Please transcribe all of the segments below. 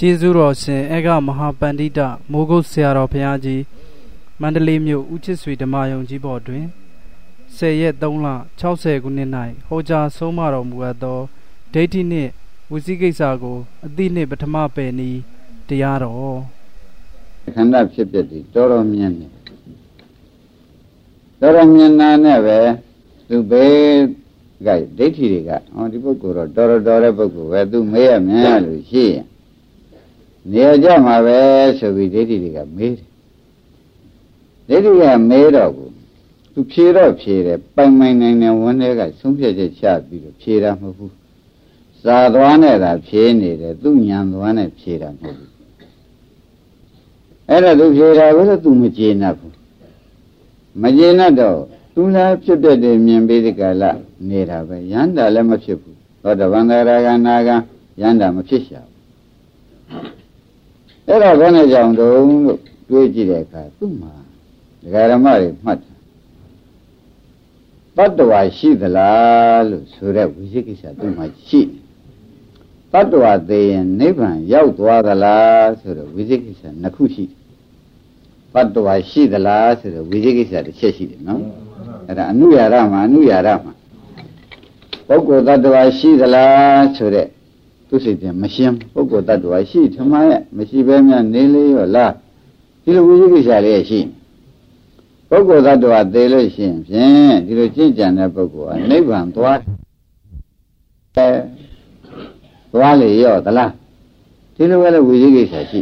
ကျေးဇူးတော်ရှင်အေကမဟာပန္တိတမိုးကုတ်ဆရာတော်ဘုရားကြီးမန္တလေးမြို့ဦးချစ်ဆွေဓမ္မယုံကြီးဘော်တွင်10ရက်3လ60ခုနှစ်၌ဟောကြားဆုံးမတော်မူအပ်သောဒိဋ္ဌိနှင့်ဝစီကိစ္စကိုအတိနှင့်ပထမပယ်နီးတရားတော်ခန္ဓာဖြစ်ဖြစ်ဒီတော်တော်မြင်နေတော်တော်မြင်နာနဲ့ပဲသူဘေးကဒိဋ္ဌိတွေကဟောဒီပုဂ္ဂိုလ်တော့တော်တော်တဲ့ပုဂ္ဂိုလ်ပဲသူမေးရမယ်လို့ရှိရင် နေရာကြမှာပဲဆိုပြီးဒိဋ္ဌိတွေကမေးတယ်ဒိဋ္ဌိကမေးတော့ဘူးသူဖြေတော့ဖြေတယ်ပိုင်ပိုင်နိုင်နိုင်ဝန်းထဲကဆုံးဖြတ်ချက်ချပြီးတော့ဖြေတာမဟုတ်ဘူးစာသွားနဲ့သာဖြေနေတယ်သူညံသွားနဲ့ဖြေတာမဟုတ်ဘူးအဲ့ဒါသူဖြေတာကိုသူမကျေနပ်ဘူးမကျေနပ်တော့သူလားဖြစ်တဲ့တည်းမြင်ပြီးဒီကလာနေတာပဲရန္တာလည်းမဖြစ်ဘူးသောတပန္တရာကနာကရန္တာမဖြစ်ရှာဘူး အဲ့ဒါဘယ်နဲ့ကြောင့်တုံးလို့တွေးကြည့်တဲ့အခါသူ့မှာဒကာရမတွေမှတ်တယ်တတ္တဝါရှိသလားလို့ဆိုတဲ့ဝိသိကိစ္စသူ့မှာရှိတတ္တဝါသိရင်နိဗ္ဗာန်ရောက်သွားသလားဆိုတော့ဝိသိကိစ္စနှစ်ခုရှိတတ္တဝါရှိသလားဆိုတော့ဝိသိကိစ္စတစ်ချက်ရှိတယ်နော်အဲ့ဒါအနုရာရမှာအနုရာရမှာပုဂ္ဂိုလ်တ attva ရှိသလားဆိုတဲ့ သူစိတ်ပြန်မရှင်းပုဂ္ဂိုလ်တ attva ရှိထမရဲ့မရှိဘဲများနေလေရောလားဒီလိုဝိသိကိစ္စလေးရှိပုဂ္ဂိုလ်တ attva သေလို့ရှိရင်ဖြင့်ဒီလိုကျင့်ကြံတဲ့ပုဂ္ဂိုလ်ကနိဗ္ဗာန်သွားတယ်သွားလေရောသလားဒီလိုပဲလေဝိသိကိစ္စရှိ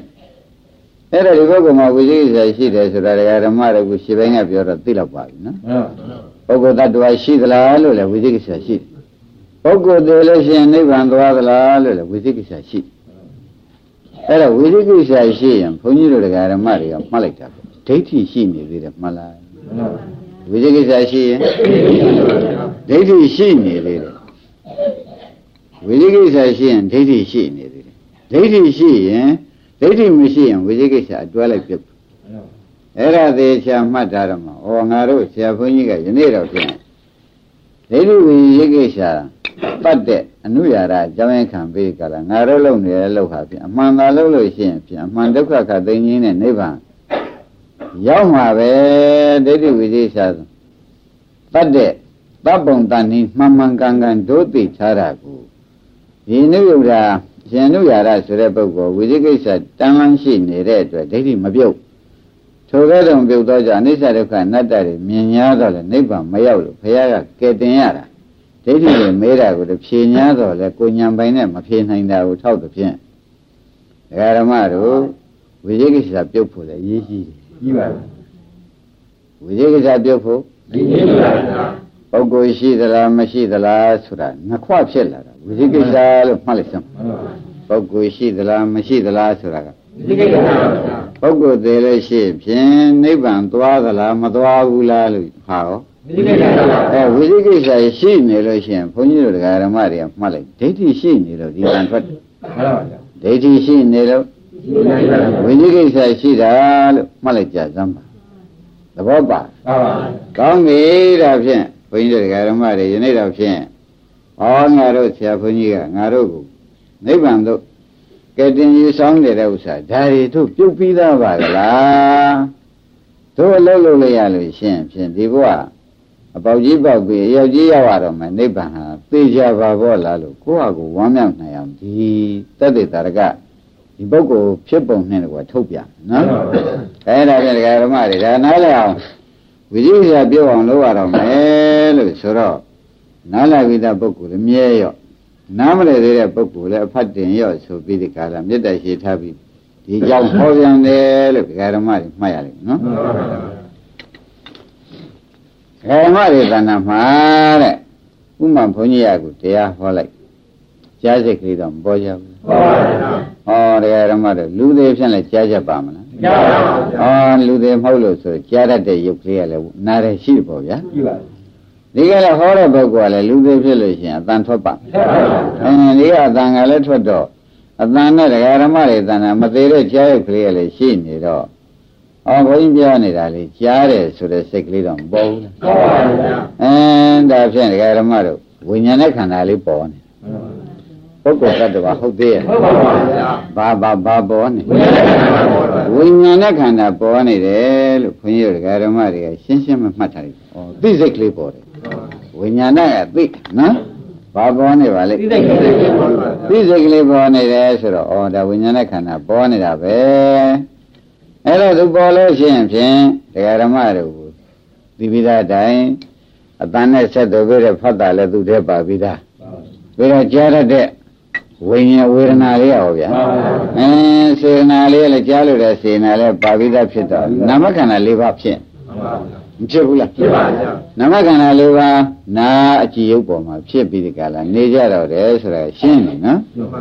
အဲ့ဒါဒီပုဂ္ဂိုလ်မှာဝိသိကိစ္စရှိတယ်ဆိုတာဓမ္မတွေကရှင်းပိုင်းကပြောတော့သိတော့ပါပြီနော်ပုဂ္ဂိုလ်တ attva ရှိသလားလို့လည်းဝိသိကိစ္စရှိတယ် ပုဂ္ဂိုလ်သေးလို့ရှိရင်နိဗ္ဗာန်သွားသလားလို့လည်းဝိသိကိစ္စရှိအဲ့တော့ဝိသိကိစ္စရှိရင်ဘုန်းကြီးတို့တရားဓမ္မတွေကမှတ်လိုက်တာဒိဋ္ဌိရှိနေသေးတယ်မှတ်လားဝိသိကိစ္စရှိရင်ဒိဋ္ဌိရှိနေသေးတယ်ဝိသိကိစ္စရှိရင်ဒိဋ္ဌိရှိနေသေးတယ်ဒိဋ္ဌိရှိရင်ဒိဋ္ဌိမရှိရင်ဝိသိကိစ္စအတွဲလိုက်ပြတ်အဲ့ဒါသေးချာမှတ်ထားတော့မှာဩငါတို့ဆရာဘုန်းကြီးကယနေ့တော့ပြန်ဒိဋ္ဌိဝိသိကိစ္စ ပတ်တဲ့အနုရာရအကြောင်းခံပေးကြတာငါတို့လုံနေတဲ့လောက်ဟာဖြင့်အမှန်သာလုပ်လို့ရှိရင်ဖြင့်အမှန်ဒုက္ခခသိင်းကြီးနဲ့နိဗ္ဗာန်ရောက်မှာပဲဒိဋ္ဌိဝိသေသပတ်တဲ့တပ်ပုံတန်ဤမှန်မှန်ကန်ကန်ဒုသိထားတာကိုဒီနုယုရာရှင်နုရာရဆိုတဲ့ပုဂ္ဂိုလ်ဝိသေကိစ္စတန်လန်းရှိနေတဲ့အတွက်ဒိဋ္ဌိမပြုတ်ထိုကဲ့သို့ပြုတ်တော့ကြအနိစ္စဒုက္ခအနတ္တတွေမြင်များတော့လေနိဗ္ဗာန်မရောက်လို့ဘုရားကကယ်တင်ရတာ ဒိဋ္ဌိတွေမေးတာကိုဖြေညာတော့လေကိုညာပိုင်နဲ့မဖြေနိုင်တာကိုထောက်သဖြင့်ဒကာရမတို့ဝိသေကိစ္စပြုတ်ဖို့လည်းရေးရှိတယ်ကြီးပါဝိသေကိစ္စပြုတ်ဖို့ရေးရှိပါပုဂ္ဂိုလ်ရှိသလားမရှိသလားဆိုတာနှစ်ခွဖြစ်လာတာဝိသေကိစ္စလို့မှတ်လိုက်စမ်းပုဂ္ဂိုလ်ရှိသလားမရှိသလားဆိုတာကဝိသေကိစ္စပုဂ္ဂိုလ်သေးလို့ရှိဖြင့်နိဗ္ဗာန်သွားသလားမသွားဘူးလားလို့ဟာရော အဲဝိသိကိစ္စရှိနေလို့ရှိရင်ဘုန်းကြီးတို့တရားဓမ္မတွေကမှတ်လိုက်ဒိဋ္ဌိရှိနေလို့ဒီကံထွက်တယ်မှန်ပါဗျာဒိဋ္ဌိရှိနေလို့ဝိသိကိစ္စရှိတာလို့မှတ်လိုက်ကြစမ်းပါသဘောပါဟုတ်ပါကောင်းပြီဒါဖြင့်ဘုန်းကြီးတို့တရားဓမ္မတွေယနေ့တော့ဖြင့်ဟောငါတို့ဆရာဘုန်းကြီးကငါတို့ကိုနိဗ္ဗာန်သို့ကဲတင်ယူဆောင်နေတဲ့ဥစ္စာဒါတွေတို့ပြုတ်ပြီးသားပါကလားတို့အလုပ်လုပ်လိုက်ရလို့ရှင်ဖြင့်ဒီဘဝ အပေါက်ကြီးပေါက်ပြီးရောက်ကြီးရောက်ရတော့မယ်နိဗ္ဗာန်ဟာသိကြပါဘောလားလို့ကိုယ့်ဟာကိုယ်ဝမ်းမြောက်နိုင်အောင်ဒီတတ္တိတာရကဒီပုဂ္ဂိုလ်ဖြစ်ပုံနဲ့ကွာထုတ်ပြနော်အဲဒါပြန်ဒကာဓမ္မတွေဒါနားလည်အောင်ဝိဇိယပြောအောင်လုပ်ရတော့မယ်လို့ဆိုတော့နားလည်ပြီးသားပုဂ္ဂိုလ်လည်းမြဲရော့နားမလည်သေးတဲ့ပုဂ္ဂိုလ်လည်းအဖတ်တင်ရော့ဆိုပြီးဒီကာလမေတ္တာရှိထားပြီးဒီကြောင့်ဟောပြန်တယ်လို့ဒကာဓမ္မတွေမှတ်ရလိမ့်နော် ဓမ္မတွေသဏ္ဍာန်မှာတဲ့ဥမာဘုန်းကြီးရကိုတရားဟောလိုက်ကြားစိတ်ကလေးတော့မပေါ်ကြဘူးပေါ်ပါဘူးဟောတရားဓမ္မတွေလူသေးဖြင့်လည်းကြားချက်ပါမလားကြားပါဘူးဟောလူသေးမဟုတ်လို့ဆိုကြားတတ်တဲ့ရုပ်ကလေးကလည်းနားရရှိပေါ့ဗျာရှိပါဒီကလည်းဟောတဲ့ပုဂ္ဂိုလ်ကလည်းလူသေးဖြစ်လို့ရှိရင်အတန်ထွက်ပါအင်းဒီကအတန်ကလည်းထွက်တော့အတန်နဲ့တရားဓမ္မတွေအတန်ကမသေးတဲ့ကြားရုပ်ကလေးကလည်းရှိနေတော့ အော်ဘုန်းကြီးပြောနေတာလေကြားတယ်ဆိုတဲ့စိတ်ကလေးတော့မပေါ်ဘူးလားပေါ်ပါဘူးဗျာအင်းဒါဖြင့်ဒကာဓမ္မတို့ဝိညာဉ်နဲ့ခန္ဓာလေးပေါ်နေပုဂ္ဂိုလ်တ attva ဟုတ်သေးရဲ့ဟုတ်ပါပါဗျာဘာဘာဘာပေါ်နေဝိညာဉ်နဲ့ခန္ဓာပေါ်ပါဝိညာဉ်နဲ့ခန္ဓာပေါ်နေတယ်လို့ခွန်ကြီးတို့ဓမ္မတွေကရှင်းရှင်းမမှတ်ထားဘူး။ဩသိစိတ်ကလေးပေါ်တယ်။ဝိညာဏကသိနော်။ဘာပေါ်နေပါလဲသိစိတ်ကလေးပေါ်ပါ။သိစိတ်ကလေးပေါ်နေတယ်ဆိုတော့ဩဒါဝိညာဉ်နဲ့ခန္ဓာပေါ်နေတာပဲ။ အဲ့တော့သူပေါ်လို့ရှိရင်ဖြင့်ဓမ္မတို့ဒီပိသားတိုင်းအတန်နဲ့ဆက်တော်ပြတဲ့ဖတ်တာလည်းသူတည်းပါပြီးသား။ပြီးတော့ကြားရတဲ့ဝိညာဉ်ဝေဒနာလေးရောဗျာ။အဲစေနာလေးလည်းကြားလို့တဲ့စေနာလည်းပါပြီးသားဖြစ်တော့နာမခန္ဓာ၄ပါးဖြစ်မှန်ပါဗျာမဖြစ်ဘူးလားဖြစ်ပါဗျာနာမခန္ဓာ၄ပါးနာအကြည့်ရုပ်ပေါ်မှာဖြစ်ပြီးဒီကလာနေကြတော့တယ်ဆိုတာရှင်းတယ်နော်မှန်ပါ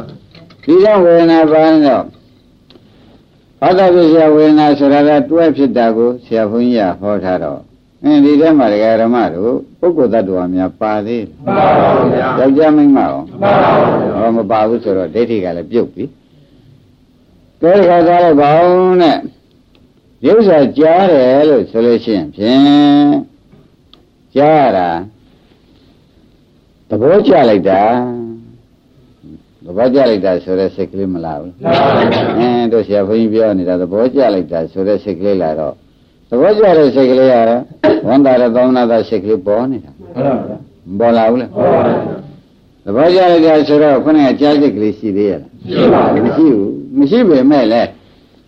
ဒီကြောင့်ဝေဒနာပါတော့ ဘာသာပစ္စယဝေဒနာဆိုတာကတွဲဖြစ်တာကိုဆရာဘုန်းကြီးကဟောထားတော့အင်းဒီထဲမှာဒကာရမတို့ပုဂ္ဂိုလ်တ attva များပါသေးမှန်ပါဗျာတယ်ယောက်ျားမိန်းမရောမှန်ပါဗျာဟောမပါဘူးဆိုတော့ဒိဋ္ဌိကလည်းပြုတ်ပြီကဲဒီခါသားလိုက်ပါဦးနဲ့ရုပ်စာကြားတယ်လို့ဆိုလို့ရှိရင်ဖြင့်ကြားရတာသဘောကျလိုက်တာ သဘောကျလိုက်တာဆိုတဲ့စိတ်ကလေးမလာဘူးမှန်ပါဗျာအင်းတို့ဆရာဘုန်းကြီးပြောနေတာသဘောကျလိုက်တာဆိုတဲ့စိတ်ကလေးလာတော့သဘောကျတဲ့စိတ်ကလေးရဝန်တာရသောနာတာစိတ်ကလေးပေါ်နေတာမှန်ပါဗျာမပေါ်လာဘူးလားဟုတ်ပါဗျာသဘောကျလိုက်တာဆိုတော့ခုနကကြားစိတ်ကလေးရှိသေးရလားရှိပါဘူးမရှိဘူးမရှိပေမဲ့လည်း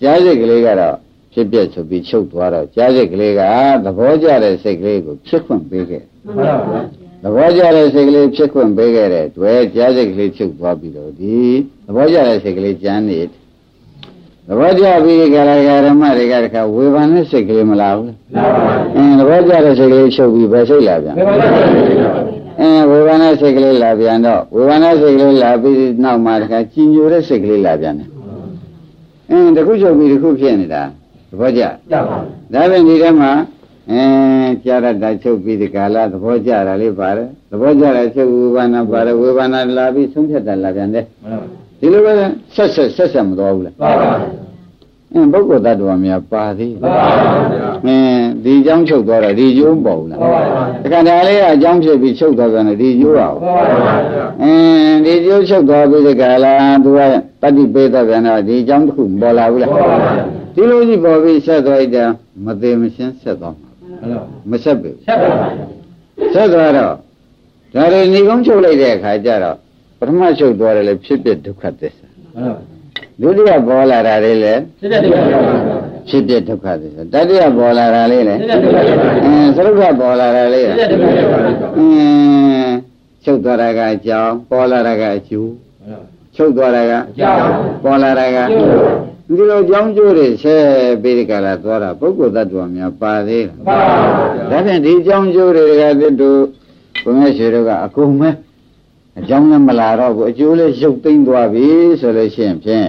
ကြားစိတ်ကလေးကတော့ဖြစ်ပြဆိုပြီးချုပ်သွားတော့ကြားစိတ်ကလေးကသဘောကျတဲ့စိတ်ကလေးကိုဖြစ်ခွင့်ပေးခဲ့မှန်ပါဗျာ သဘောကျတဲ့စိတ်ကလေးဖြစ်ခွင့်ပေးခဲ့တဲ့တွေ့ကြားစိတ်ကလေးချုပ်သွားပြီးတော့ဒီသဘောကျတဲ့စိတ်ကလေးကျမ်းနေတယ်သဘောကျပြီးကြရကြဓမ္မတွေကတခါဝေဘာနဲ့စိတ်ကလေးမလာဘူးမှန်ပါဗျာအင်းသဘောကျတဲ့စိတ်ကလေးချုပ်ပြီးပဲစိတ်လာပြန်မှန်ပါဗျာအင်းဝေဘာနဲ့စိတ်ကလေးလာပြန်တော့ဝေဘာနဲ့စိတ်ကလေးလာပြီးနောက်မှတခါကြည်ညိုတဲ့စိတ်ကလေးလာပြန်တယ်အင်းတစ်ခုချုပ်ပြီးတစ်ခုဖြစ်နေတာသဘောကျကြပါဒါပြန်ဒီထဲမှာ အင်းကြာရတာချုပ်ပြီးဒီကာလသဘောကျတာလေးပါတယ်သဘောကျတဲ့ချုပ်ဝေဘာနာပါတယ်ဝေဘာနာလာပြီးဆုံးဖြတ်တာလာပြန်တယ်မှန်ပါဒီလိုပဲဆက်ဆက်ဆက်ဆက်မသွားဘူးလားပါပါအင်းပုဂ္ဂိုလ်တ attva များပါသေးတယ်ပါပါဗျာအင်းဒီအကြောင်းချုပ်သွားတော့ဒီကျိုးမပေါ်ဘူးလားပါပါဗျာတခါတည်းလေးကအကြောင်းဖြစ်ပြီးချုပ်သွားပြန်တယ်ဒီကျိုးအောင်ပါပါဗျာအင်းဒီကျိုးချုပ်သွားပြီးဒီကလာသူကတတိပေးတော့ပြန်တော့ဒီအကြောင်းတစ်ခုမပေါ်လာဘူးလားပါပါဗျာဒီလိုကြီးပေါ်ပြီးဆက်သွားလိုက်တာမသေးမရှင်းဆက်သွား မှာမှန်ပါမဆက်ဘူးဆက်ပါဗျာဆက်သွားတော့ဒါတွေညီကုန်းချုပ်လိုက်တဲ့အခါကျတော့ပထမချုပ်သွားတယ်လေဖြစ်ဖြစ်ဒုက္ခသစ္စာမှန်ပါဒုတိယပေါ်လာတာလေးလေစစ်တဲ့ပါဗျာဖြစ်ဖြစ်ဒုက္ခသစ္စာတတိယပေါ်လာတာလေးလေစစ်တဲ့ပါဗျာအင်းသရုပ်ကပေါ်လာတာလေးစစ်လေတဲ့ပါဗျာအင်းချုပ်သွားတာကအကြောင်းပေါ်လာတာကအကျိုးချုပ်သွားတာကကြောင်းပေါ်လာတာကဒီ လိုအကြောင်းကျိုးတွေဆဲပြီးဒီကလာသွားတာပုဂ္ဂိုလ်တ attva များပါသေးလားပါပါဗျာဒါဖြင့်ဒီအကြောင်းကျိုးတွေကတည်းတို့ဘုရားရှင်တို့ကအကုန်မဲအကြောင်းလည်းမလာတော့ဘူးအကျိုးလည်းရုပ်သိမ်းသွားပြီဆိုလို့ရှိရင်ဖြင့်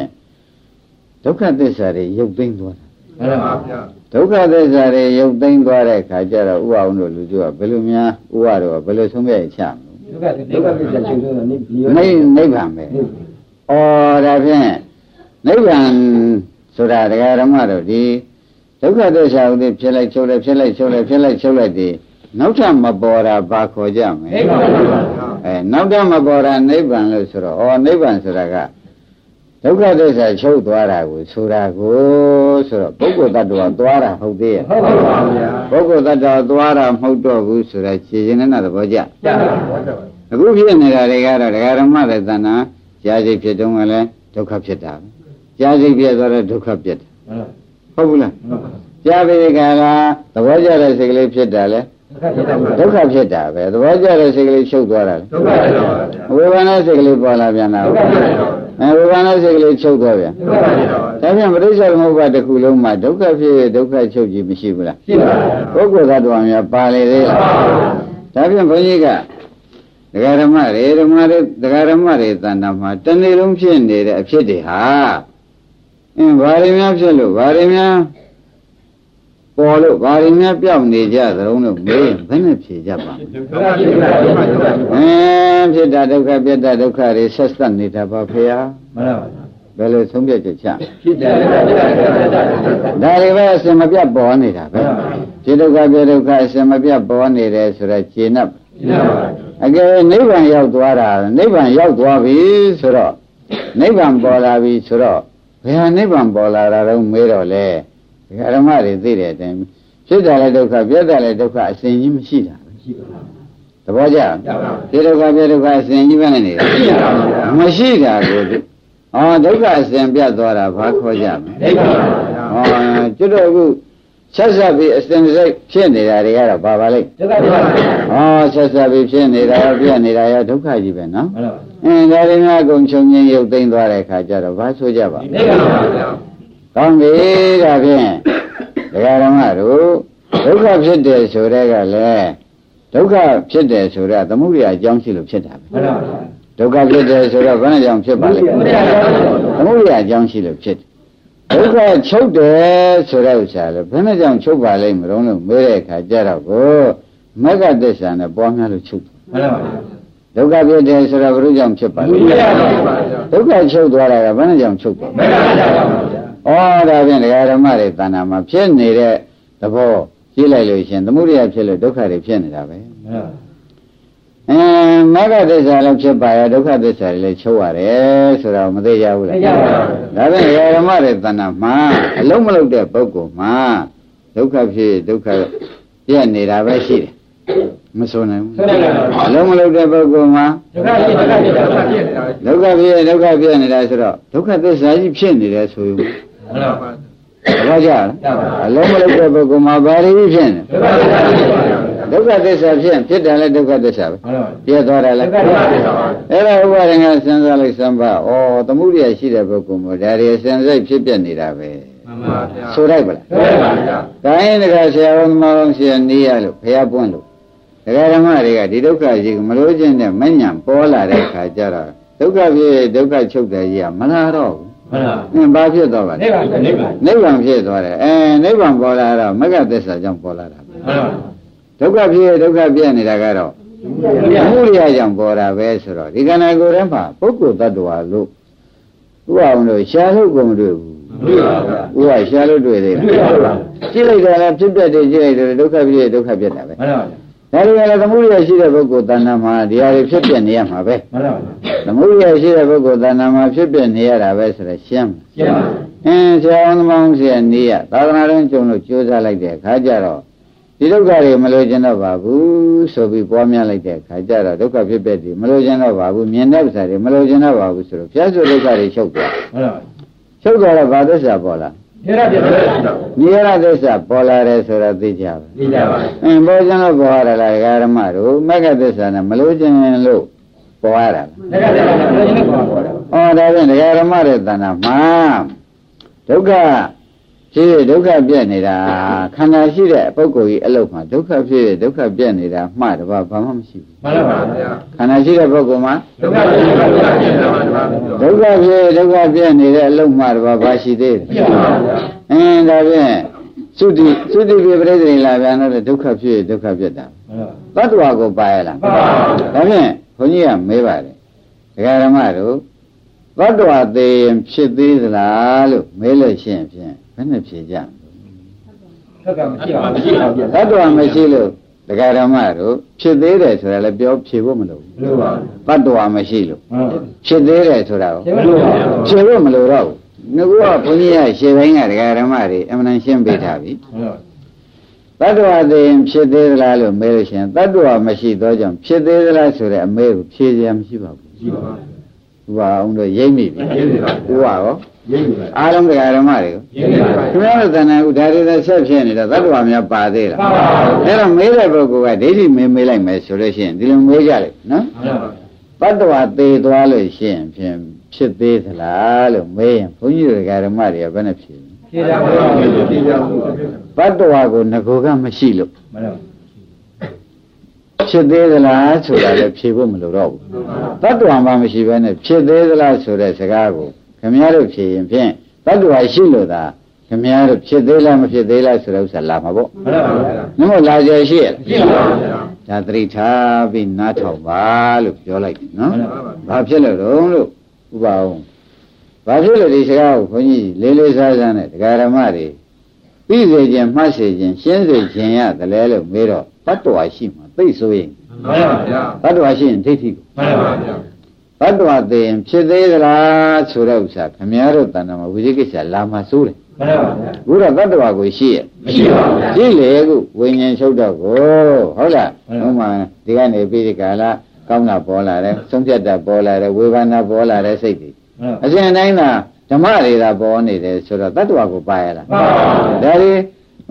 ဒုက္ခသစ္စာတွေရုပ်သိမ်းသွားတာမှန်ပါဗျာဒုက္ခသစ္စာတွေရုပ်သိမ်းသွားတဲ့ခါကျတော့ဥအောင်တို့လူတို့ကဘယ်လိုများဥရတော့ဘယ်လိုဆုံးဖြတ်ချမလဲဒုက္ခဒုက္ခပြည့်ချုပ်လို့နိဗ္ဗာန်နိနိဗ္ဗာန်ပဲဩဒါဖြင့် နိဗ္ဗာန်ဆိုတာတရားဓမ္မတို့ဒီဒုက္ခသစ္စာဥဒိဖြစ်လိုက်ချုပ်လိုက်ဖြစ်လိုက်ချုပ်လိုက်ဖြစ်လိုက်ချုပ်လိုက်ဒီနောက်ထပ်မပေါ်တာဘာခေါ်ကြမလဲနိဗ္ဗာန်ပါဗျာအဲနောက်ထပ်မပေါ်တာနိဗ္ဗာန်လို့ဆိုတော့ဩနိဗ္ဗာန်ဆိုတာကဒုက္ခသစ္စာချုပ်သွားတာကိုဆိုတာကိုဆိုတော့ပုဂ္ဂိုလ်တ attva သွားတာဟုတ်သေးရဲ့ဟုတ်ပါဗျာပုဂ္ဂိုလ်တ attva သွားတာမဟုတ်တော့ဘူးဆိုတာခြေရင်နဲ့သဘောကျကြပါဗျာအခုဖြစ်နေတာတွေကတော့ဒကာရမတဲ့တဏ္ဍာကြာစိတ်ဖြစ်တုန်းကလည်းဒုက္ခဖြစ်တာပဲ ကြာစိတ်ဖြစ်သွားတော့ဒုက္ခဖြစ်တယ်ဟုတ်ဘူးလားကြာပြီကလာသဘောကျတဲ့စိတ်ကလေးဖြစ်တာလဲဒုက္ခဖြစ်တာပဲသဘောကျတဲ့စိတ်ကလေးချုပ်သွားတာလေဒုက္ခဖြစ်ပါဗျာဝေဘာနာစိတ်ကလေးပေါ်လာပြန်တာဒုက္ခဖြစ်ပါဗျာအဲဝေဘာနာစိတ်ကလေးချုပ်သွားပြန်ဒုက္ခဖြစ်ပါဗျာဒါပြန်ပရိစ္ဆေသမုပ္ပါတစ်ခုလုံးမှာဒုက္ခဖြစ်ရဒုက္ခချုပ်ကြီးမရှိဘူးလားရှိပါဗျာပုဂ္ဂိုလ်သတ္တဝါများပါလေသေးလားဒါဖြင့်ဘုန်းကြီးကဒကာဓမ္မတွေဓမ္မတွေဒကာဓမ္မတွေတဏ္ဍာမှာတနေ့လုံးဖြစ်နေတဲ့အဖြစ်တွေဟာ အင်းဘာတွေများဖြစ်လို့ဘာတွေများပေါ်လို့ဘာတွေများပြောင်းနေကြသလုံးလို့မေးရင်ဘယ်နဲ့ဖြေကြပါ့မလဲဒုက္ခဖြစ်ပါဗျာအင်းဖြစ်တာဒုက္ခပြတ်တာဒုက္ခတွေဆက်စပ်နေတာပါဖေဟာမှန်ပါဗျာဘယ်လိုဆုံးဖြတ်ချက်ချဖြစ်တယ်ဖြစ်တယ်ဖြစ်တယ်ဒါတွေပဲအစင်မပြတ်ပေါ်နေတာပဲဖြစ်ဒုက္ခပြတ်ဒုက္ခအစင်မပြတ်ပေါ်နေတယ်ဆိုတော့ခြေနှပ်ဖြစ်ပါဗျာအကယ်နိဗ္ဗာန်ရောက်သွားတာနိဗ္ဗာန်ရောက်သွားပြီဆိုတော့နိဗ္ဗာန်ပေါ်လာပြီဆိုတော့ ဘယ်ဟာနိဗ္ဗာန်ပေါ်လာတာတော့မေးတော့လေဒီဓမ္မတွေသိတဲ့အတိုင်းဖြစ်တာလည်းဒုက္ခပြတ်တာလည်းဒုက္ခအစဉ်ကြီးမရှိတာပဲရှိပါလားသဘောကျရပါဘူးဒီဒုက္ခပြတ်ဒုက္ခအစဉ်ကြီးပဲနေနေတာရှိပါဘူးဗျာမရှိတာကိုဒီဩဒုက္ခအစဉ်ပြတ်သွားတာဘာခေါ်ကြမလဲနိဗ္ဗာန်ပါဗျာဩကျွတ်တော့အခု ဆက်ဆက်ပြီးအစဉ်စိတ်ဖြစ်နေတာတွေကတော့ဘာပါလိမ့်ဒုက္ခပါဗျာဩဆက်ဆက်ပြီးဖြစ်နေတာရောပြတ်နေတာရောဒုက္ခကြီးပဲနော်မှန်ပါအင်းဒါတွေများအကုန်ချုပ်ငင်းရုပ်သိမ်းသွားတဲ့ခါကျတော့ဘာဆိုကြပါ့နိဗ္ဗာန်ပါဗျာကောင်းပြီဒါဖြင့်ဒကာဓမ္မတို့ဒုက္ခဖြစ်တယ်ဆိုတဲ့ကလည်းဒုက္ခဖြစ်တယ်ဆိုတော့သမှုရိယအကြောင်းရှိလို့ဖြစ်တာပဲမှန်ပါဗျာဒုက္ခဖြစ်တယ်ဆိုတော့ဘယ်နဲ့ကြောင့်ဖြစ်ပါလဲဘုရားကြောင့်သမှုရိယအကြောင်းရှိလို့ဖြစ်တယ် ဒုက္ခချုပ်တယ်ဆိုတဲ့ဥစ္စာလေဘယ်နဲ့ကြောင့်ချုပ်ပါလိမ့်မလို့လို့မေးတဲ့အခါကျတော့ကိုမဂ္ဂသစ္စာနဲ့ပွားများလို့ချုပ်တယ်မှန်ပါဗျာဒုက္ခဖြစ်တယ်ဆိုတော့ဘယ်လိုကြောင့်ဖြစ်ပါလဲဘုရားကြောင့်ပါဗျာဒုက္ခချုပ်သွားတာကဘယ်နဲ့ကြောင့်ချုပ်ပါလဲမေတ္တာကြောင့်ပါဗျာဩဒါဖြင့်ဒကာဓမ္မတွေတဏ္ဍာမှာဖြစ်နေတဲ့သဘောကြည့်လိုက်လို့ရှရင်သမှုရိယဖြစ်လို့ဒုက္ခတွေဖြစ်နေတာပဲမှန်ပါ အင်းမဂ္ဂသစ္စာလည်းဖြစ်ပါရဲ့ဒုက္ခသစ္စာလည်းချုပ်ရတယ်ဆိုတော့မသိကြဘူးလားသိကြပါဘူးဒါဖြင့်ဒကာဓမ္မတွေတဏ္ဍာမှာအလုံးမလုံးတဲ့ပုဂ္ဂိုလ်မှာဒုက္ခဖြစ်ဒုက္ခပြည့်နေတာပဲရှိတယ်မဆိုနိုင်ဘူးဆိုနိုင်ပါဘူးအလုံးမလုံးတဲ့ပုဂ္ဂိုလ်မှာဒုက္ခဖြစ်ဒုက္ခဖြစ်ဒုက္ခဖြစ်နေတာဒုက္ခဖြစ်ဒုက္ခပြည့်နေတာဆိုတော့ဒုက္ခသစ္စာကြီးဖြစ်နေတယ်ဆိုရင်မှန်ပါဗျာဘာကြလဲအလုံးမလုံးတဲ့ပုဂ္ဂိုလ်မှာဘာတွေဖြစ်နေဒုက္ခဖြစ်ပါဗျာ ဒုက္ခသစ္စာဖြစ်ဖြစ်တယ်လဲဒုက္ခသစ္စာပဲမှန်ပါပြည့်သွားတယ်ဒုလဲက္ခဖြစ်ပါဗျာအဲ့ဒါဥပါဒငါစဉ်းစားလိုက်စမ်းပါဩသမှုရိယရှိတဲ့ပုဂ္ဂိုလ်မျိုးဒါတွေစင်စိတ်ဖြစ်ပြနေတာပဲမှန်ပါဗျာဆိုလိုက်ပါလားဆိုရပါဗျာဒါရင်တခါဆရာတော်သမားတော်ဆရာနေရလို့ဘုရားပွင့်လို့ဒကာဓမ္မတွေကဒီဒုက္ခကြီးကိုမလို့ခြင်းနဲ့မညံပေါ်လာတဲ့ခါကျတော့ဒုက္ခဖြစ်ဒုက္ခချုပ်တယ်ကြီးကမလာတော့ဘူးမှန်ပါအင်းဘာဖြစ်သွားပါလဲနိဗ္ဗာန်နိဗ္ဗာန်နိဗ္ဗာန်ဖြစ်သွားတယ်အဲနိဗ္ဗာန်ပေါ်လာတော့မဂ္ဂသစ္စာကြောင့်ပေါ်လာတာပဲမှန်ပါ ဒုက္ခဖြစ်ဒုက္ခပြည့်နေတာကတော့အမှုရိယကြောင့်ပေါ်တာပဲဆိုတော့ဒီကဏ္ဍကိုယ်ထဲမှာပုဂ္ဂိုလ်တ attva လို့ဥပအောင်လို့ရှားလို့ကိုမတွေ့ဘူးတွေ့ပါဗျာဥပရှားလို့တွေ့သေးလားတွေ့ပါဗျာကြည့်လိုက်တာလည်းဖြစ်ပြတယ်ကြည့်လိုက်တယ်ဒုက္ခပြည့်ဒုက္ခပြည့်တာပဲမှန်ပါဗျာဒါတွေကလည်းသမှုရိယရှိတဲ့ပုဂ္ဂိုလ်တဏ္ဍာမှာဒီဟာတွေဖြစ်ပြနေရမှာပဲမှန်ပါဗျာသမှုရိယရှိတဲ့ပုဂ္ဂိုလ်တဏ္ဍာမှာဖြစ်ပြနေရတာပဲဆိုတော့ရှင်းမှာကျန်ပါအင်းဆရာအောင်သမောင်းဆရာနေရသာသနာ့တွင်ကျုံလို့ကြိုးစားလိုက်တဲ့အခါကျတော့ ဒီဒုက္ခတွေမလို့ကျင်တော့ပါဘူးဆိုပြီးပွားများလိုက်တဲ့အခါကျတော့ဒုက္ခဖြစ်ပြတယ်မလို့ကျင်တော့ပါဘူးမြင်တဲ့ဥစ္စာတွေမလို့ကျင်တော့ပါဘူးဆိုတော့ဖျက်ဆိုဒုက္ခတွေချုပ်သွားမှန်ပါချုပ်သွားတော့ဘာသစ္စာပေါ်လာရရပြတယ်တော့နိရောဓသစ္စာပေါ်လာတယ်ဆိုတော့သိကြပါသိကြပါအင်းပေါ်ကျင်လို့ပေါ်ရတာလားဒကာရမတို့မဂ္ဂသစ္စာနဲ့မလို့ကျင်လို့ပေါ်ရတာလားဒုက္ခဖြစ်ပါဗျာဘယ်လိုလဲပေါ်တာ။အော်ဒါဖြင့်ဒကာရမရဲ့တဏ္ဍာမှာဒုက္ခ ဖြစ်ဒုက္ခပြည့်နေတာခန္ဓာရှိတဲ့ပုဂ္ဂိုလ်ကြီးအလုပ်မှာဒုက္ခဖြစ်ဒုက္ခပြည့်နေတာမှတပါဘာမှမရှိဘူးမှန်ပါဗျာ။ခန္ဓာရှိတဲ့ပုဂ္ဂိုလ်မှာဒုက္ခဖြစ်ဒုက္ခဖြစ်တာမှန်ပါဗျာဒုက္ခဖြစ်ဒုက္ခပြည့်နေတဲ့အလုပ်မှတပါဘာရှိသေးလဲပြပါဗျာ။အင်းဒါဖြင့်သုတိသုတိပြပရိသေလာပြန်တော့ဒုက္ခဖြစ်ဒုက္ခပြည့်တာမှန်ပါတတ္တဝါကိုပါရလားပါပါဒါဖြင့်ဘုန်းကြီးကမေးပါတယ်ဒကာရမတို့သတ္တဝါသေးရင်ဖြစ်သေးသလားလို့မေးလို့ရှိရင်ဖြင့် ဘယ်နဲ့ဖြေကြမဒုက္ခမရှိပါဘူးမရှိပါဘူးလဲသတ္တဝါမရှိလို့ဒကာရမတို့ဖြစ်သေးတယ်ဆိုတာလည်းပြောဖြေဖို့မလိုဘူးဘယ်လိုပါသတ္တဝါမရှိလို့မှန်ပါဖြစ်သေးတယ်ဆိုတာကိုဘယ်လိုပါဖြေဖို့မလိုတော့ဘူးငါကဘုန်းကြီးကရှေ့ပိုင်းကဒကာရမတွေအမှန်တန်ရှင်းပေးထားပြီမှန်ပါတတ္တဝါသေးရင်ဖြစ်သေးသလားလို့မေးလို့ရှိရင်တတ္တဝါမရှိသောကြောင့်ဖြစ်သေးသလားဆိုတဲ့အမေးကိုဖြေရမရှိပါဘူးရှိပါပါ ဥပါအောင်တို့ရိမ့်မိပြီရိပ်ပြီပါဥပါရောရိပ်ပြီပါအားလုံးတရားဓမ္မတွေကိုရိပ်ပြီပါခင်ဗျားတို့တဏ္ဍာဥဒါတွေသက်ဆက်ဖြစ်နေတာသတ္တဝါများပါသေးလားပါပါအဲ့တော့မေးတဲ့ပုဂ္ဂိုလ်ကဒိဋ္ဌိမေးမေးလိုက်မယ်ဆိုလို့ရှိရင်ဒီလိုမေးကြလိမ့်နော်မှန်ပါတတ္တဝါသေးသွားလို့ရှိရင်ဖြင့်ဖြစ်သေးသလားလို့မေးရင်ဘုန်းကြီးတို့တရားဓမ္မတွေကဘယ်နဲ့ဖြေလဲဖြေတာပါဖြေတာပါတတ္တဝါကိုငကိုကမရှိလို့မှန်ပါ ဖြစ်သေးသလားဆိုတာလည်းဖြေဖို့မလိုတော့ဘူးတတ္တဝါမှမရှိဘဲနဲ့ဖြစ်သေးသလားဆိုတဲ့စကားကိုခင်ဗျားတို့ဖြေရင်ဖြင့်တတ္တဝါရှိလို့သာခင်ဗျားတို့ဖြစ်သေးလားမဖြစ်သေးလားဆိုတဲ့ဥစ္စာလာမှာပေါ့မှန်ပါဗျာနမို့လာကြရှိရရှိပါဗျာဒါသတိထားပြီးနားထောင်ပါလို့ပြောလိုက်တယ်နော်မှန်ပါပါဘာဖြစ်လို့တုံးလို့ဥပအောင်ဘာဖြစ်လို့ဒီစကားကိုခွန်ကြီးလေးလေးစားစားနဲ့ဒကာရမတွေပြီးစေခြင်းမှတ်စေခြင်းရှင်းစေခြင်းရတယ်လဲလို့မေးတော့တတ္တဝါရှိမှ သိဆိုရင်မှမှန်ပါဗျာတတ္တဝါရှိရင်ဒိဋ္ဌိကိုမှန်ပါဗျာတတ္တဝါသိရင်ဖြစ်သေးသလားဆိုတဲ့ဥစ္စာခမည်းတော်တဏ္ဍာမှာဝိသိကိစ္စလာမှစိုးတယ်မှန်ပါဗျာအခုတော့တတ္တဝါကိုရှိရဲ့မရှိပါဘူးဗျာရှိလေခုဝိညာဉ်ချုပ်တော့ကိုဟုတ်လားမှန်ပါဥမာဒီကနေပြီးဒီကလာကောင်းတာပေါ်လာတယ်ဆုံးဖြတ်တာပေါ်လာတယ်ဝေဘာနာပေါ်လာတယ်စိတ်တွေမှန်ပါအစဉ်တိုင်းသာဓမ္မတွေသာပေါ်နေတယ်ဆိုတော့တတ္တဝါကိုပါရလားမှန်ပါဗျာဒါဒီ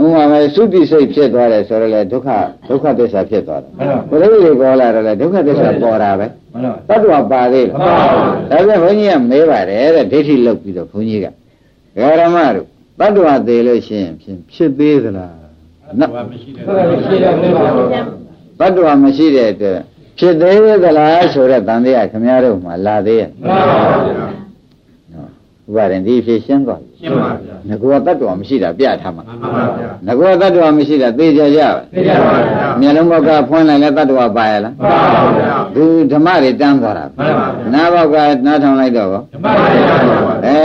ဥမာပဲသုတိစိတ်ဖြစ်သွားတယ်ဆိုတော့လေဒုက္ခဒုက္ခသစ္စာဖြစ်သွားတယ်မှန်ပါဘုရားကြီးတွေပေါ်လာတော့လေဒုက္ခသစ္စာပေါ်တာပဲမှန်ပါတတ္တဝါပါသေးလားမှန်ပါဒါပြန်ဘုန်းကြီးကမဲပါတယ်တဲ့ဒိဋ္ဌိလောက်ပြီးတော့ဘုန်းကြီးကဂရမတို့တတ္တဝါသေးလို့ရှိရင်ဖြစ်ဖြစ်သေးသလားနော်မရှိတယ်မရှိတယ်မှန်ပါဗျာတတ္တဝါမရှိတဲ့အတွက်ဖြစ်သေးသလားဆိုတဲ့တန်တရားခင်ဗျားတို့မှလာသေးရဲ့မှန်ပါဗျာနော် ဥပါရင်ဒီဖြစ်ရှင်းသွားပြီရှင်းပါဗျာငကောတတ္တဝါမရှိတာပြထားမှာမှန်ပါဗျာငကောတတ္တဝါမရှိတာသိကြကြပါသိကြပါဗျာမျက်လုံးဘောက်ကဖွင့်လိုက်လဲတတ္တဝါပါရလားမှန်ပါဗျာသူဓမ္မတွေတန်းသွားတာမှန်ပါဗျာနားဘောက်ကနားထောင်လိုက်တော့ကောဓမ္မတရားပါဗျာအဲ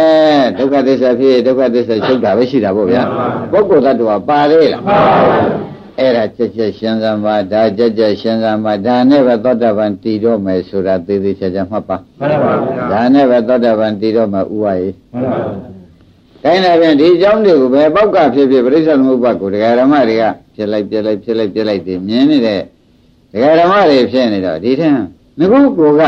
ဒုက္ခသစ္စာဖြစ်ဒုက္ခသစ္စာချုပ်တာပဲရှိတာပေါ့ဗျာမှန်ပါပုဂ္ဂိုလ်တ attva ပါသေးလားမှန်ပါဗျာ အဲ့ဒါကြက်ကြက်ရှင်းစမ်းပါဒါကြက်ကြက်ရှင်းစမ်းပါဒါနဲ့ပဲသောတာပန်တည်တော့မယ်ဆိုတာသေသေးချာချာမှတ်ပါမှန်ပါဗျာဒါနဲ့ပဲသောတာပန်တည်တော့မယ်ဥဝါယေမှန်ပါဗျာတိုင်းတယ်ပြန်ဒီအကြောင်းတွေကိုပဲပောက်ကဖြစ်ဖြစ်ပြိဿသမုပ္ပါကိုဒကာဓမ္မတွေကဖြစ်လိုက်ပြလိုက်ဖြစ်လိုက်ပြလိုက်တွေမြင်နေတဲ့ဒကာဓမ္မတွေဖြစ်နေတော့ဒီထင်ငကုကိုက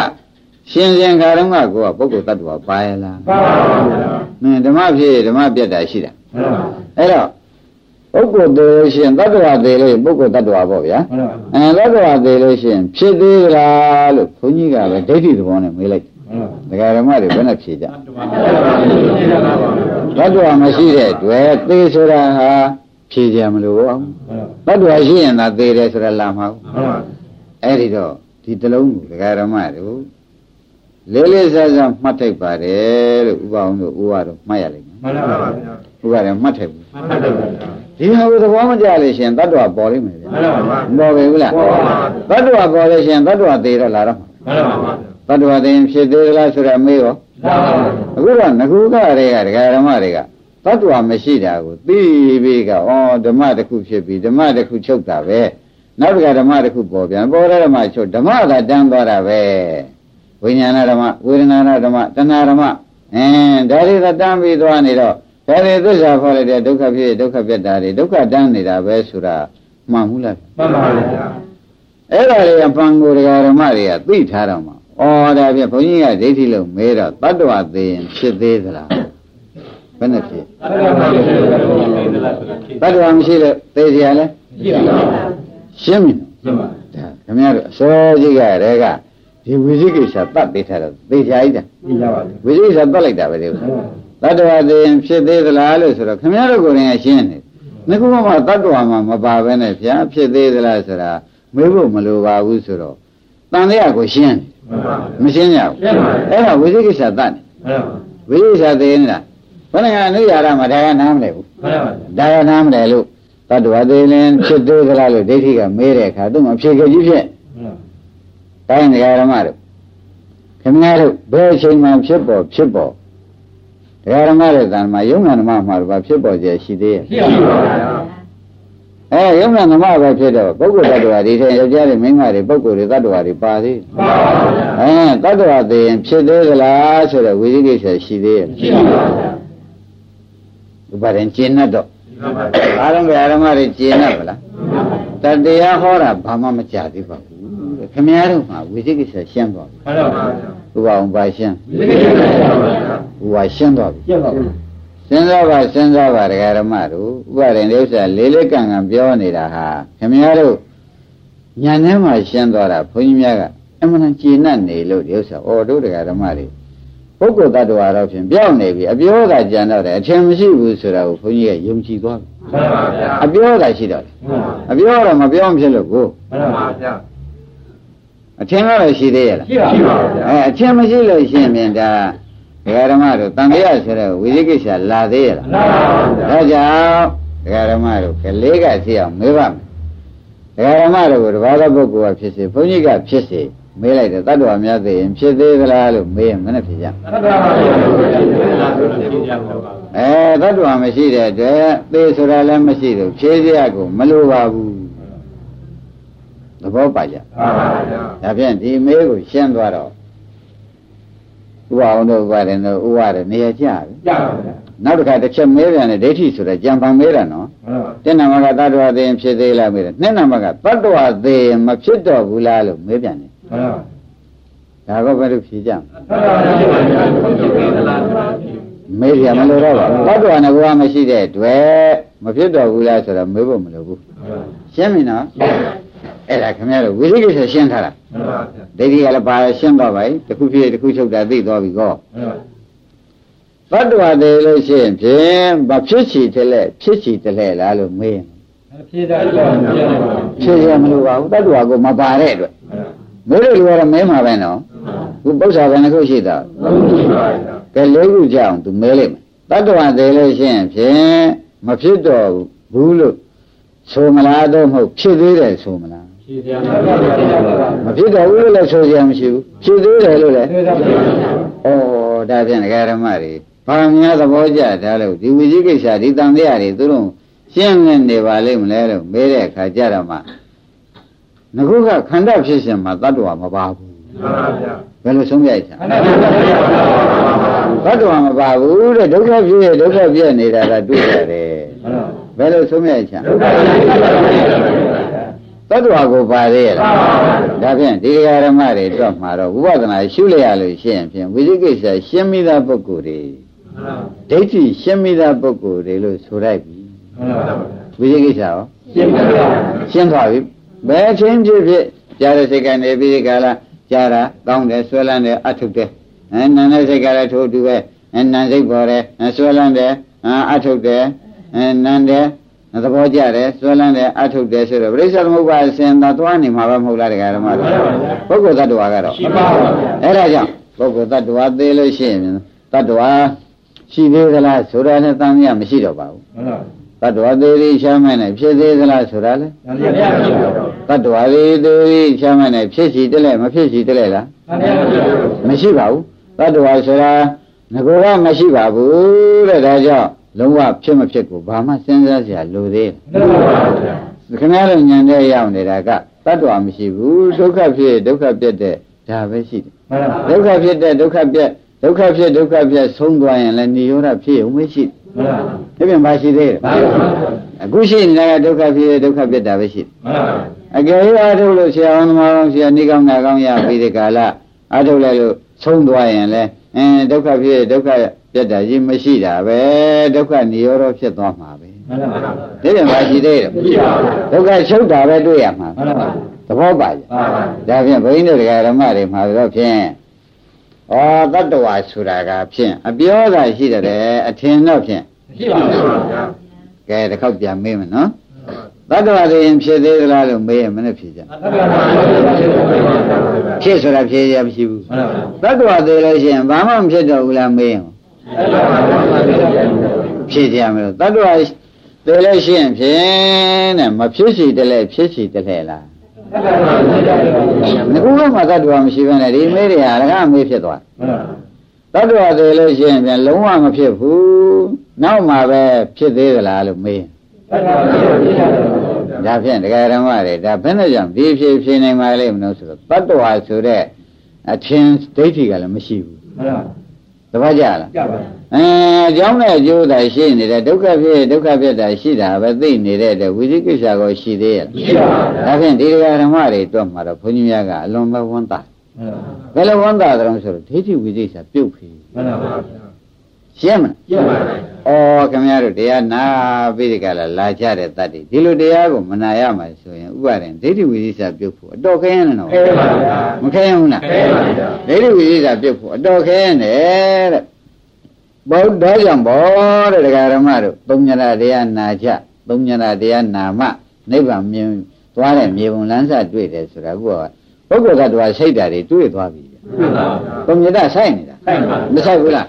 ရှင်ရှင်ခါတုန်းကကိုကပုဂ္ဂိုလ်တ attva ပါရလားမှန်ပါဗျာမင်းဓမ္မဖြစ်ဓမ္မပြတ်တာရှိတာမှန်ပါအဲ့တော့ ပုဂ္ဂိုလ်သေးလို့ရှိရင်တ attva သေးလို့ပုဂ္ဂိုလ်တ attva ပေါ့ဗျာမှန်ပါအဲတ attva သေးလို့ရှိရင်ဖြစ်သေးသလားလို့ခွန်ကြီးကပဲဒိဋ္ဌိသဘောနဲ့မေးလိုက်မှန်ပါဒကာဓမ္မတွေဘယ်နဲ့ဖြေကြမှန်ပါဗျာတ attva မရှိတဲ့အတွက်သေဆိုတာဟာဖြေကြမလို့အောင်မှန်ပါတ attva ရှိရင်သာသေတယ်ဆိုတာလာမှာဟုတ်မှန်ပါအဲ့ဒီတော့ဒီတလုံးကိုဒကာဓမ္မတို့လေးလေးစားစားမှတ်ထိုက်ပါတယ်လို့ဥပအောင်တို့ဥပတော့မှတ်ရလိမ့်မယ်မှန်ပါဗျာဥပတယ်မှတ်ထိုက်ဘူး မှန်ပါဗျာဒီဟာကိုသဘောမကျလို့ရှိရင်တ attva ပေါ်လိမ့်မယ်ဗျာမှန်ပါဗျာမပေါ်ပြီဘူးလားပေါ်ပါတ attva ပေါ်လို့ရှိရင်တ attva သေးတော့လာတော့မှာမှန်ပါဗျာတ attva သေးရင်ဖြစ်သေးသလားဆိုတာမေးရောမှန်ပါဗျာအခုတော့ငကူကတွေကဒကာဓမ္မတွေကတ attva မရှိတာကိုသိပြီးကဩဓမ္မတစ်ခုဖြစ်ပြီးဓမ္မတစ်ခုချုပ်တာပဲနောက်တစ်ခါဓမ္မတစ်ခုပေါ်ပြန်ပေါ်တဲ့ဓမ္မချုပ်ဓမ္မသာတန်းသွားတာပဲဝိညာဏဓမ္မဝေဒနာဓမ္မတဏှာဓမ္မအင်းဒါတွေသာတန်းပြီးသွားနေတော့ ဒါတွေသစ္စာခေါ်လိုက်တဲ့ဒုက္ခဖြစ်ဒုက္ခပြတ်တာတွေဒုက္ခတန်းနေတာပဲဆိုတာမှန်ဘူးလားမှန်ပါဗျာအဲ့ဒါတွေကပံကိုယ်ဓမ္မတွေကသိထားတော့မှာဩော်ဒါဖြင့်ဘုန်းကြီးကဒိဋ္ဌိလို့မဲတော့တတ္တဝသေးရင်ဖြစ်သေးသလားဘယ်နဲ့ဖြစ်တတ္တဝမရှိလို့သိစရာလဲရှင်းပြီနော်ဒါခင်ဗျားတို့အစောကြီးကတည်းကဒီဝိသိကိစ္စတတ်သိထားတော့သိစရာကြီးတာသိကြပါဘူးဝိသိကိစ္စတတ်လိုက်တာပဲဒီဥစ္စာ တတ္တဝသေးရင်ဖြစ်သေးသလားလို့ဆိုတော့ခင်ဗျားတို့ကိုယ်တိုင်ကရှင်းနေ။ငါကမှတတ္တဝမှာမပါဘဲနဲ့ဗျာဖြစ်သေးသလားဆိုတာမေးဖို့မလိုပါဘူးဆိုတော့တန်တရားကိုရှင်းတယ်မှန်ပါမရှင်းကြဘူးရှင်းပါအဲ့ဒါဝိသိကိစ္စတတ်နေမှန်ပါဝိသိကိစ္စသိနေတာဘယ်နဲ့ကအနုရာရမှာဒါကနားမလဲဘူးမှန်ပါဒါကနားမလဲလို့တတ္တဝသေးလင်ဖြစ်သေးသလားလို့ဒိဋ္ဌိကမေးတဲ့အခါသူ့မှာဖြေကြကြီးဖြစ်မှန်တိုင်းဒကာရမတို့ခင်ဗျားတို့ဘယ်အချိန်မှဖြစ်ပေါ်ဖြစ်ပေါ် ဒကာရမတို့တန်မှာယုံနာဓမ္မမှာတော့ဖြစ်ပေါ်ကြရှိသေးရဲ့ကြည့်ပါဗျာအဲယုံနာဓမ္မပဲဖြစ်တော့ပုဂ္ဂိုလ်တ attva ဒီထဲယောက်ျားတွေမိန်းမတွေပုဂ္ဂိုလ်တွေတ attva တွေပါသေးမှန်ပါဗျာအဲတ attva သိရင်ဖြစ်သေးသလားဆိုတော့ဝိသိကိစ္စရှိသေးရဲ့ကြည့်ပါဗျာဥပါရင်ကျင့်တတ်တော့မှန်ပါအားလုံးပဲအာရမတွေကျင့်တတ်ပါလားတတရားဟောတာဘာမှမကြသေးပါဘူးတဲ့ခင်ဗျားတို့မှာဝိသိကိစ္စရှင်းသွားပြီမှန်ပါဗျာ ဥပအောင်ပါရှင်းဒီကိစ္စပါဗျာဥပါရှင်းသွားပြီကျက်ပါဗျာစဉ်းစားပါစဉ်းစားပါတရားဓမ္မတို့ဥပါရင်ဒီဥစ္စာလေးလေးကံကံပြောနေတာဟာခင်ဗျားတို့ညာထဲမှာရှင်းသွားတာဘုန်းကြီးများကအမှန်တန်ကျင့်တတ်နေလို့ဒီဥစ္စာအော်တို့တရားဓမ္မတွေပုဂ္ဂိုလ်တ attva တော့ဖြင့်ပြောင်းနေပြီအပြောတာကြံတော့တယ်အထင်မရှိဘူးဆိုတာကိုဘုန်းကြီးကယုံကြည်သွားပြီမှန်ပါဗျာအပြောတာရှိတော့တယ်မှန်ပါအပြောတော့မပြောင်းဖြစ်လို့ကိုမှန်ပါဗျာ အထင်ကတော့ရှိသေးရဲ့လားကြည့်ပါဗျာအဲအထင်မရှိလို့ရှိရင်ဒါဒကာဓမ္မတို့တန်တရားဆိုတဲ့ဝိသိကိစ္စလာသေးရဲ့လားမှန်ပါဗျာဒါကြောင့်ဒကာဓမ္မတို့ကလေးကသိအောင်မေးပါမယ်ဒကာဓမ္မတို့ကိုတပါးသောပုဂ္ဂိုလ်ကဖြစ်စေဘုန်းကြီးကဖြစ်စေမေးလိုက်တယ်တတ္တဝါများသိရင်ဖြစ်သေးသလားလို့မေးရင်မနဲ့ဖြစ်ကြမှန်ပါဗျာကြည့်ကြပါဗျာအဲတတ္တဝါမရှိတဲ့အတွက်သေဆိုတာလည်းမရှိတော့ဖြေးစရာကိုမလိုပါဘူး သဘောပါကြမှန်ပါဗျာဒါဖြင့်ဒီမေးကိုရှင်းသွားတော့ဥပအောင်တို့ဥပါရင်တို့ဥပါရနေရာကျပြီကြပါဗျာနောက်တစ်ခါတစ်ချက်မေးပြန်တယ်ဒိဋ္ဌိဆိုတဲ့ကြံပံမေးတာနော်မှန်ပါတဏ္ဍမကတတ္တဝသေရင်ဖြစ်သေးလားမေးတယ်နှစ်နံပါတ်ကတတ္တဝသေရင်မဖြစ်တော့ဘူးလားလို့မေးပြန်တယ်မှန်ပါဒါကဘယ်လိုဖြေကြမလဲမှန်ပါဗျာဘုရားပြေသလားမေးရမလို့တော့ပါဘူးတတ္တဝနဲ့ဘဝမရှိတဲ့အတွက်မဖြစ်တော့ဘူးလားဆိုတော့မေးဖို့မလိုဘူးရှင်းပြီနော် အဲ့ဒါခင်ဗျားတို့ဝိသိကိစ္စရှင်းထားတာမှန်ပါဗျာဒိဋ္ဌိကလည်းပါရှင်းတော့ပါပြီတစ်ခုဖြစ်တစ်ခုချုပ်တာသိသွားပြီကောမှန်ပါတတ္တဝသေးလို့ရှိရင်ဖြင့်မဖြစ်ချီတယ်လေဖြစ်ချီတယ်လေလားလို့မေးရင်ဖြေတာတော့ဖြေပါဖြစ်ရမလို့ပါဘူးတတ္တဝကိုမပါတဲ့အတွက်မေးလို့လူကတော့မဲမှာပဲနော်ခုပု္ပ္ပာဘယ်နှခုရှိတာမှန်ပါဗျာကဲလေးခုကြအောင်သူမဲလိုက်မယ်တတ္တဝသေးလို့ရှိရင်ဖြင့်မဖြစ်တော့ဘူးလို့ဆိုမလားတော့မဟုတ်ဖြစ်သေးတယ်ဆိုမလားဖြေကြပါဗျာ မဖြစ်တော့ဘူးလို့လည်းဆိုကြမရှိဘူးဖြစ်သေးတယ်လို့လည်းဖြေတာဗျာဩဒါဖြင့်ဒကာဓမ္မတွေဘာများသဘောကျတာလို့ဒီဝိဇိကိစ္စဒီတန်တရားတွေသူတို့ရှင်းနေနေပါလိမ့်မလဲလို့မေးတဲ့အခါကျတော့မှငခုကခန္ဓာဖြစ်ရှင်မှာတတ္တဝမပါဘူးမှန်ပါဗျာဘယ်လိုဆုံးဖြတ်ချင်မှန်ပါဗျာတတ္တဝမပါဘူးတဲ့ဒုက္ခဖြစ်ရဒုက္ခပြည့်နေတာကတွေ့ရတယ်ဘယ်လိုဆုံးဖြတ်ချင်ဒုက္ခဖြစ်တာပါဗျာ တတ္တဝကိုပါသေးရမှန်လားပါဗျာဒါဖြင့်ဒီဃာရမတွေတော့မှာတော့ဝိပဿနာရှုလိုက်ရလို့ရှိရင်ဖြင့်ဝိသိကိစ္စရှင်းမိသားပုဂ္ဂိုလ်တွေဒိဋ္ဌိရှင်းမိသားပုဂ္ဂိုလ်တွေလို့ဆိုလိုက်ပြီမှန်ပါဗျာဝိသိကိစ္စရောရှင်းပါဗျာရှင်းသွားပြီဘယ်ချင်းဖြစ်ဖြစ်ကြားတဲ့စိတ်ကနေပြီးဒီကလာကြားတာကောင်းတယ်ဆွဲလန်းတယ်အထုတ်တယ်အဲနာတဲ့စိတ်ကလည်းထိုးတူပဲအဲနာစိတ်ပေါ်တယ်အဲဆွဲလန်းတယ်အာအထုတ်တယ်အဲနန်းတယ် သဘောကျတယ်ဆွဲလန်းတယ်အထုတ်တယ်ဆိုတော့ပရိစ္ဆေသမုပ္ပါအစဉ်သာသွားနေမှာပဲမဟုတ်လားတရားဓမ္မတွေပုဂ္ဂိုလ်တ attva ကတော့ရှင်းပါဗျာအဲ့ဒါကြောင့်ပုဂ္ဂိုလ်တ attva သေးလို့ရှိရင်တ attva ရှိသေးသလားဆိုတာနဲ့တန်မြမရှိတော့ပါဘူးမှန်ပါတ attva သေးသေးရှားမဲ့နဲ့ဖြစ်သေးသလားဆိုတာလေမှန်ပါဗျာတ attva သေးသေးရှားမဲ့နဲ့ဖြစ်စီတက်လဲမဖြစ်စီတက်လဲလားမှန်ပါဗျာမရှိပါဘူးတ attva ဆိုတာငကောကမရှိပါဘူးတဲ့ဒါကြောင့် လုံးဝဖြစ်မဖြစ်ကိုဘာမှစဉ်းစားစရာလိုသေးတယ်မှန်ပါဗျာခင်ဗျားတို့ညံတဲ့ရောက်နေတာကတ attva မရှိဘူးဒုက္ခဖြစ်ဒုက္ခပြတ်တဲ့ဒါပဲရှိတယ်မှန်ပါဒုက္ခဖြစ်တဲ့ဒုက္ခပြက်ဒုက္ခဖြစ်ဒုက္ခပြက်ဆုံးသွားရင်လည်းនិရောဓဖြစ်ုံမရှိမှန်ပါဒါပြန်ပါရှိသေးတယ်မှန်ပါအခုရှိနေတာကဒုက္ခဖြစ်ဒုက္ခပြက်တာပဲရှိမှန်ပါအကယ်၍အထုတ်လို့ဆရာအောင်သမားကောင်းဆရာနေကောင်းနာကောင်းရပြီးဒီကာလအထုတ်လိုက်လို့ဆုံးသွားရင်လည်းအင်းဒုက္ခဖြစ်ဒုက္ခ ပြက်တာကြီးမရှိတာပဲဒုက္ခនិရောဓဖြစ်သွားမှာပဲမှန်ပါဒါပြန်ပါရှိသေးတယ်မရှိပါဘူးဒုက္ခချုပ်တာပဲတွေ့ရမှာမှန်ပါသဘောပါကြမှန်ပါဒါဖြင့်ဘုန်းကြီးတို့တရားဓမ္မတွေမှာတော့ဖြင့်ဩတတ္တဝါဆိုတာကဖြင့်အပြောသာရှိတယ်အထင်တော့ဖြင့်မရှိပါဘူးဗျာကဲတစ်ခေါက်ပြန်မေးမယ်နော်တတ္တဝါတွေရင်ဖြစ်သေးသလားလို့မေးရင်မနဲ့ဖြေကြမှန်ပါဖြစ်ဆိုတာဖြေရမရှိဘူးမှန်ပါတတ္တဝါသေးလို့ရှိရင်ဘာမှမဖြစ်တော့ဘူးလားမေးရင် ဖြေကြရမယ်လို့တတ္တဝါသေးလို့ရှိရင်ဖြင့်တဲ့မဖြစ်စီတလဲဖြစ်စီတလဲလားငကူကမှတတ္တဝါမရှိဘဲနဲ့ဒီမေးတွေဟာလကမေးဖြစ်သွားတတ္တဝါသေးလို့ရှိရင်ပြန်လုံးဝမဖြစ်ဘူးနောက်မှပဲဖြစ်သေးသလားလို့မေးဒါဖြင့်တရားဓမ္မတွေဒါဘယ်နဲ့ကြောင့်ဒီဖြစ်ဖြစ်နိုင်ပါလိမ့်မလို့ဆိုတော့တတ္တဝါဆိုတဲ့အထင်ဒိဋ္ဌိကလည်းမရှိဘူးတပ တ်ကြလားအဲအကြောင်းနဲ့အကျိုးသာရှိနေတဲ့ဒုက္ခဖြစ်ဒုက္ခဖြစ်တာရှိတာပဲသိနေတဲ့အတွက်ဝိသိကိစ္စကိုရှိသေးရဲ့ဒါဖြင့်ဒီတရားဓမ္မတွေတော့မှာတော့ဘုန်းကြီးများကအလွန်ပဲဝန်တာဘယ်လိုဝန်တာတုံးဆိုတော့ဒိဋ္ဌိဝိသိကိစ္စပြုတ်ပြီရှင်းမလား ဩခင်ဗျားတို့တရားနာပြီးဒီကလာလာကြတဲ့တတ်တည်ဒီလိုတရားကိုမနာရမှာဆိုရင်ဥပါရင်ဒိဋ္ဌိဝိသေသပြုတ်ဖို့အတော်ခဲရင်တော့မခဲရင်ဘူးလားဒိဋ္ဌိဝိသေသပြုတ်ဖို့အတော်ခဲရင်တဲ့ဘုဒ္ဓကြောင့်ဘောတဲ့ဒကာရမတို့သုံးညရာတရားနာကြသုံးညရာတရားနာမှနိဗ္ဗာန်မြင်သွားတဲ့မြေပုံလန်းစတွေ့တယ်ဆိုတာကပုဂ္ဂိုလ်သတ္တဝါစိတ်ဓာတ်တွေတွေ့သွားပြီ သုံးညရာဆိုင်နေတာမဆိုင်ဘူးလား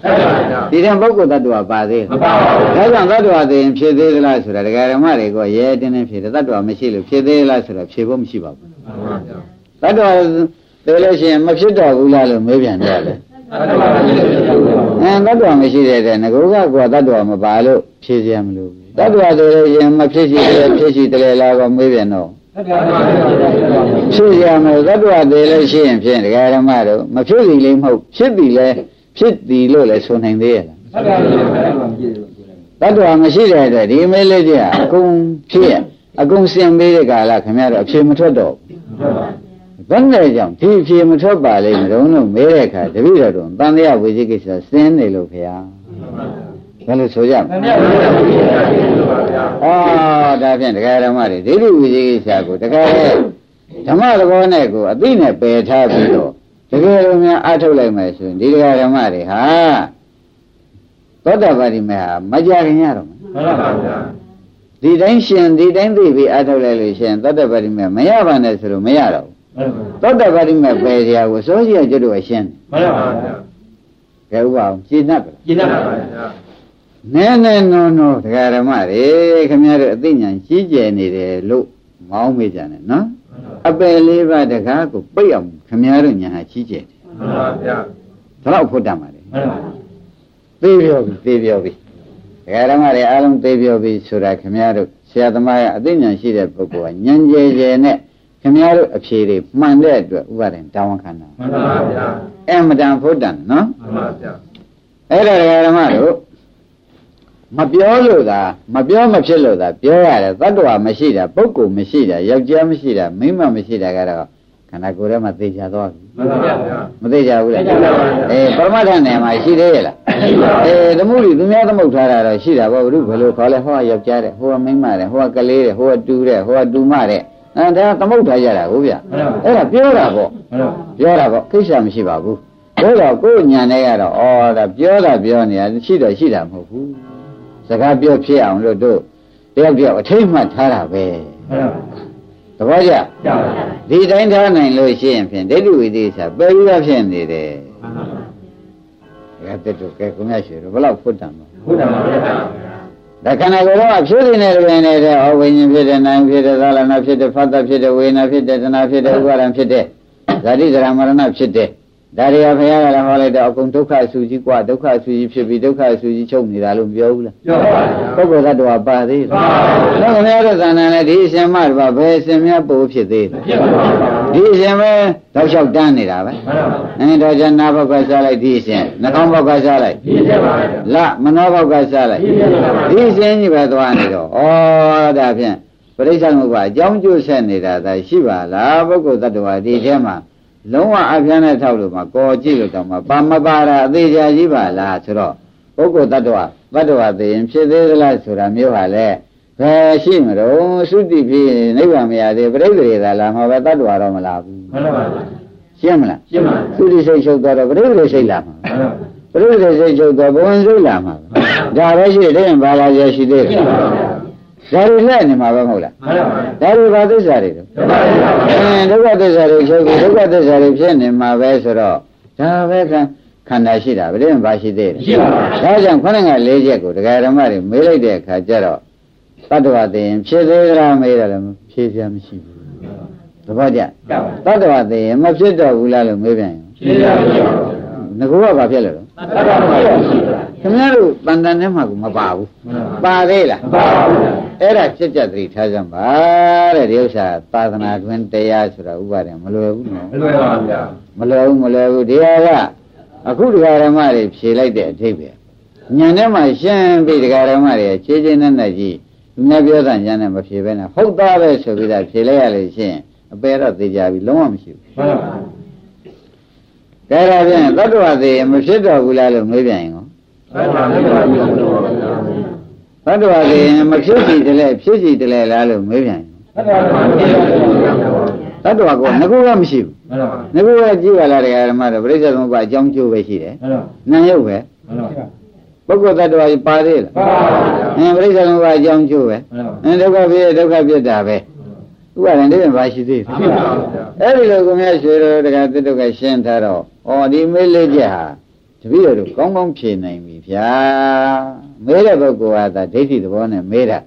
ဒီတဲ့ပုဂ္ဂိုလ်တ attva ပါသေးမပါပါဘူးဒါကြောင့်တ attva သိရင်ဖြည့်သေးသလားဆိုတာဒကာရမတွေကရဲတင်းတင်းဖြည့်တယ်တ attva မရှိလို့ဖြည့်သေးလားဆိုတော့ဖြည့်ဖို့မရှိပါဘူးတ attva သိလို့ရှိရင်မဖြစ်တော့ဘူးလားလို့မေးပြန်တယ်လေအဲတ attva မရှိတဲ့တဲ့ငကောကကွာတ attva မပါလို့ဖြည့်စရာမလိုဘူးတ attva သိလို့ရှိရင်မဖြစ်ရှိတယ်ဖြစ်ရှိတယ်လားကောမေးပြန်တော့ ဖြစ်ရမယ်သတ္တဝါသေးလို့ရှိရင်ဖြင့်ဒကာဓမ္မတို့မဖြစ်စီလေးမဟုတ်ဖြစ်ပြီလဲဖြစ်သည်လို့လည်းဆိုနိုင်သေးရဲ့လားတတ္တဝါမရှိတဲ့အတွက်ဒီမေးလေးကြီးကအကုန်ဖြစ်ရအကုန်စင်ပေးတဲ့ကာလခင်ဗျားတို့အဖြေမထွက်တော့ဘယ်နဲ့ကြောင့်ဒီအဖြေမထွက်ပါလိမ့်မလို့လို့မေးတဲ့အခါတပည့်တော်တို့တန်တရားဝိဇိကိစ္စစင်းနေလို့ခင်ဗျာ ဘယ်လိုဆိုကြမလဲအော်ဒါဖြင့်တရားဓမ္မတွေဒိဋ္ဌိဝိဇိကိစ္စကိုတကယ်ဓမ္မသဘောနဲ့ကိုအသိနဲ့ပယ်ထားပြီးတော့တကယ်လို့များအထုတ်လိုက်မယ်ဆိုရင်ဒီတရားဓမ္မတွေဟာသောတာပတိမေဟာမကြခင်ရတော့မယ်ဒီတိုင်းရှင်ဒီတိုင်းသိပြီးအထုတ်လိုက်လို့ရှင်သောတာပတိမေမရပါနဲ့ဆိုလို့မရတော့ဘူးသောတာပတိမေပယ်စရာကိုစိုးစီရကျွတ်တို့အရှင်းတယ်ကဲဥပအောင်ရှင်းတတ်ပါလား နဲနဲနော်နော်တရားဓမ္မတွေခင်ဗျားတို့အသိဉာဏ်ကြီးကျယ်နေတယ်လို့မောင်းမေးကြတယ်နော်အပယ်လေးပါးတကားကိုပိတ်အောင်ခင်ဗျားတို့ညာဟာကြီးကျယ်တယ်မှန်ပါဗျာဒါတော့ဖို့တတ်ပါလေမှန်ပါသေးပြောပြီသေးပြောပြီတရားဓမ္မတွေအားလုံးသေးပြောပြီဆိုတာခင်ဗျားတို့ဆရာသမားရဲ့အသိဉာဏ်ရှိတဲ့ပုဂ္ဂိုလ်ကဉာဏ်ကျယ်ကျယ်နဲ့ခင်ဗျားတို့အဖြေတွေမှန်တဲ့အတွက်ဥပါဒံတာဝန်ခံတာမှန်ပါဗျာအမတန်ဖို့တန်နော်မှန်ပါဗျာအဲ့ဒါတရားဓမ္မတို့ မပြောလို့သာမပြောမဖြစ်လို့သာပြောရတယ်သတ္တဝါမရှိတာပုဂ္ဂိုလ်မရှိတာယောက်ျားမရှိတာမိန်းမမရှိတာကတော့ခန္ဓာကိုယ်ထဲမှာသိချသွားပြီမှန်ပါဗျာမသိကြဘူးလားအေးပရမတ္ထနယ်မှာရှိသေးရဲ့လားအေးသမှုတွေသူများသမုတ်ထားတာတော့ရှိတာပေါ့ဘုရုဘယ်လိုခေါ်လဲဟောယောက်ျားတဲ့ဟိုကမိန်းမတဲ့ဟိုကကလေးတဲ့ဟိုကတူတဲ့ဟိုကတူမတဲ့အဲဒါသမုတ်ထားကြတာဟုတ်ဗျအဲ့ဒါပြောတာပေါ့ပြောတာပေါ့ကိစ္စမရှိပါဘူးဒါတော့ကိုယ်ညာနဲ့ကတော့ဩဒါပြောတာပြောနေတာရှိတော့ရှိတာမဟုတ်ဘူး စကားပြောဖြစ်အောင်လို့တို့တယောက်တယောက်အထိတ်မှတ်ထားတာပဲသဘောကျဒီတိုင်းထားနိုင်လို့ရှိရင်ဖြင့်ဒိဋ္ဌိဝိသေသပယ်ပြီးသားဖြစ်နေတယ်ဒါတက်တော့ကဲကိုမြတ်ရှိတော့ဘယ်လောက်ဖွတ်တံမဖွတ်တံပါဗျာဒါခန္ဓာကိုယ်တော့ဖြစ်နေတယ်ပဲနေတဲ့ဩဝိညာဉ်ဖြစ်တဲ့နာမ်ဖြစ်တဲ့သာလနာဖြစ်တဲ့ဖတ်တာဖြစ်တဲ့ဝေနာဖြစ်တဲ့တဏှာဖြစ်တဲ့ဥပါဒံဖြစ်တဲ့ဇာတိဇရာမရဏဖြစ်တဲ့ ဒါတွေကဘုရားကလည်းဟောလိုက်တော့အကုန်ဒုက္ခအဆူကြီးกว่าဒုက္ခအဆူကြီးဖြစ်ပြီးဒုက္ခအဆူကြီးချုပ်နေတာလို့ပြောဘူးလားပြောပါဘူးပုဂ္ဂိုလ်သတ္တဝါပါသေးလားပါဘူးဘုရားတို့သဏ္ဍာန်နဲ့ဒီအရှင်မတပါဘယ်အရှင်များပို့ဖြစ်သေးလဲဖြစ်ပါဘူးဒီအရှင်ပဲတော့လျှောက်တန်းနေတာပဲမှန်ပါဘူးအဲတော့ကျန်နာဘောက်ကစားလိုက်ဒီအရှင်နှာခေါင်းဘောက်ကစားလိုက်ဒီအရှင်ပါလမနောဘောက်ကစားလိုက်ဒီအရှင်ကြီးပဲသွားနေတော့ဩဒါဖြင့်ပရိစ္ဆေသမုပ္ပါအကြောင်းကျိုးဆက်နေတာသာရှိပါလားပုဂ္ဂိုလ်သတ္တဝါဒီထဲမှာ လုံးဝအပြားနဲ့ထောက်လို့မှကောကြည့်လို့တော့မှပါမပါတာအသေးချာကြီးပါလားဆိုတော့ပုဂ္ဂိုလ်တ attva တ attva သိရင်ဖြစ်သေးသလားဆိုတာမျိုးပါလေဘယ်ရှိမလို့သုတိဖြစ်နိဗ္ဗာန်မရသေးပြိဿရေသာလာမှာပဲတ attva တော့မလာဘူးမှန်ပါပါရှင်းမလားရှင်းပါသုတိစိတ်ချုပ်တော့ပြိဿရေစိတ်လာမှာပြိဿရေစိတ်ချုပ်တော့ဘဝစိတ်လာမှာဒါပဲရှိတယ်ဘာလာရရှိသေးတယ် ဒါတွေလက်နေမှာပဲမဟုတ်လားမှန်ပါဘူးဒါတွေဘာသစ္စာတွေလဲအင်းဒုက္ခသစ္စာတွေချုပ်ပြီးဒုက္ခသစ္စာတွေဖြစ်နေမှာပဲဆိုတော့ဒါပဲကခန္ဓာရှိတာဗတဲ့ဘာရှိသေးလဲရှိပါဘူးဒါကြောင့်ခொနဲ့က၄ချက်ကိုတရားဓမ္မတွေမေးလိုက်တဲ့အခါကျတော့တတ္တဝသိရင်ဖြစ်သေးကြလားမေးတယ်လည်းဖြေစရာမရှိဘူးသဘောကျတတ္တဝသိရင်မဖြစ်တော့ဘူးလားလို့မေးပြန်ရင်ဖြစ်ရပါဘူးငါကဘာဖြစ်လဲလို့တတ္တဝသိရှိပါ ခင်ဗျားတို့တန်တန်ထဲမှာကမပါဘူးပါသေးလားမပါဘူးအဲ့ဒါကြက်ကြက်သတိထားကြပါတဲ့ဒီဥစ္စာသာသနာတွင်တရားဆိုတာဥပါဒေမလွယ်ဘူးနော်မလွယ်ပါဘူးဗျာမလွယ်ဘူးမလွယ်ဘူးဒီဟာကအခုတရားဓမ္မတွေဖြေလိုက်တဲ့အထိပ္ပယ်ညာထဲမှာရှင်းပြီးတရားဓမ္မတွေခြေချင်းနဲ့နဲ့ကြီးသူများပြောတာညာနဲ့မဖြေဘဲနဲ့ဟုတ်သားပဲဆိုပြီးသားဖြေလိုက်ရလို့ရှင်းအပေတော့သိကြပြီလုံးဝမရှိဘူးမှန်ပါပါဒါကြပြန်သတ္တဝါသေးမဖြစ်တော့ဘူးလားလို့မေးပြန်ရင် သတ္တဝါကမဖြစ်စီတလဲဖြစ်စီတလဲလားလို့မေးပြန်သတ္တဝါကငကူကမရှိဘူးငကူကကြည့်ပါလားတရားဓမ္မတော့ပြိဿသမုပ္ပါအကြောင်းကျိုးပဲရှိတယ်နာယုတ်ပဲပုဂ္ဂိုလ်တ attva ပါသေးလားပါပါဘုရားအင်းပြိဿသမုပ္ပါအကြောင်းကျိုးပဲအင်းဒုက္ခဖြစ်ဒုက္ခဖြစ်တာပဲဥပါဒံတည်းဘာရှိသေးလဲအဲ့ဒီလိုကိုမြတ်ရွှေတော်တရားတိတုကရှင်းထားတော့ဩဒီမေးလေးချက်ဟာ တပည့်တော်တို့ကောင်းကောင်းဖြေနိုင်ပြီဗျာမေးတဲ့ပုဂ္ဂိုလ်ကသာဒိဋ္ဌိသဘောနဲ့မေးတာ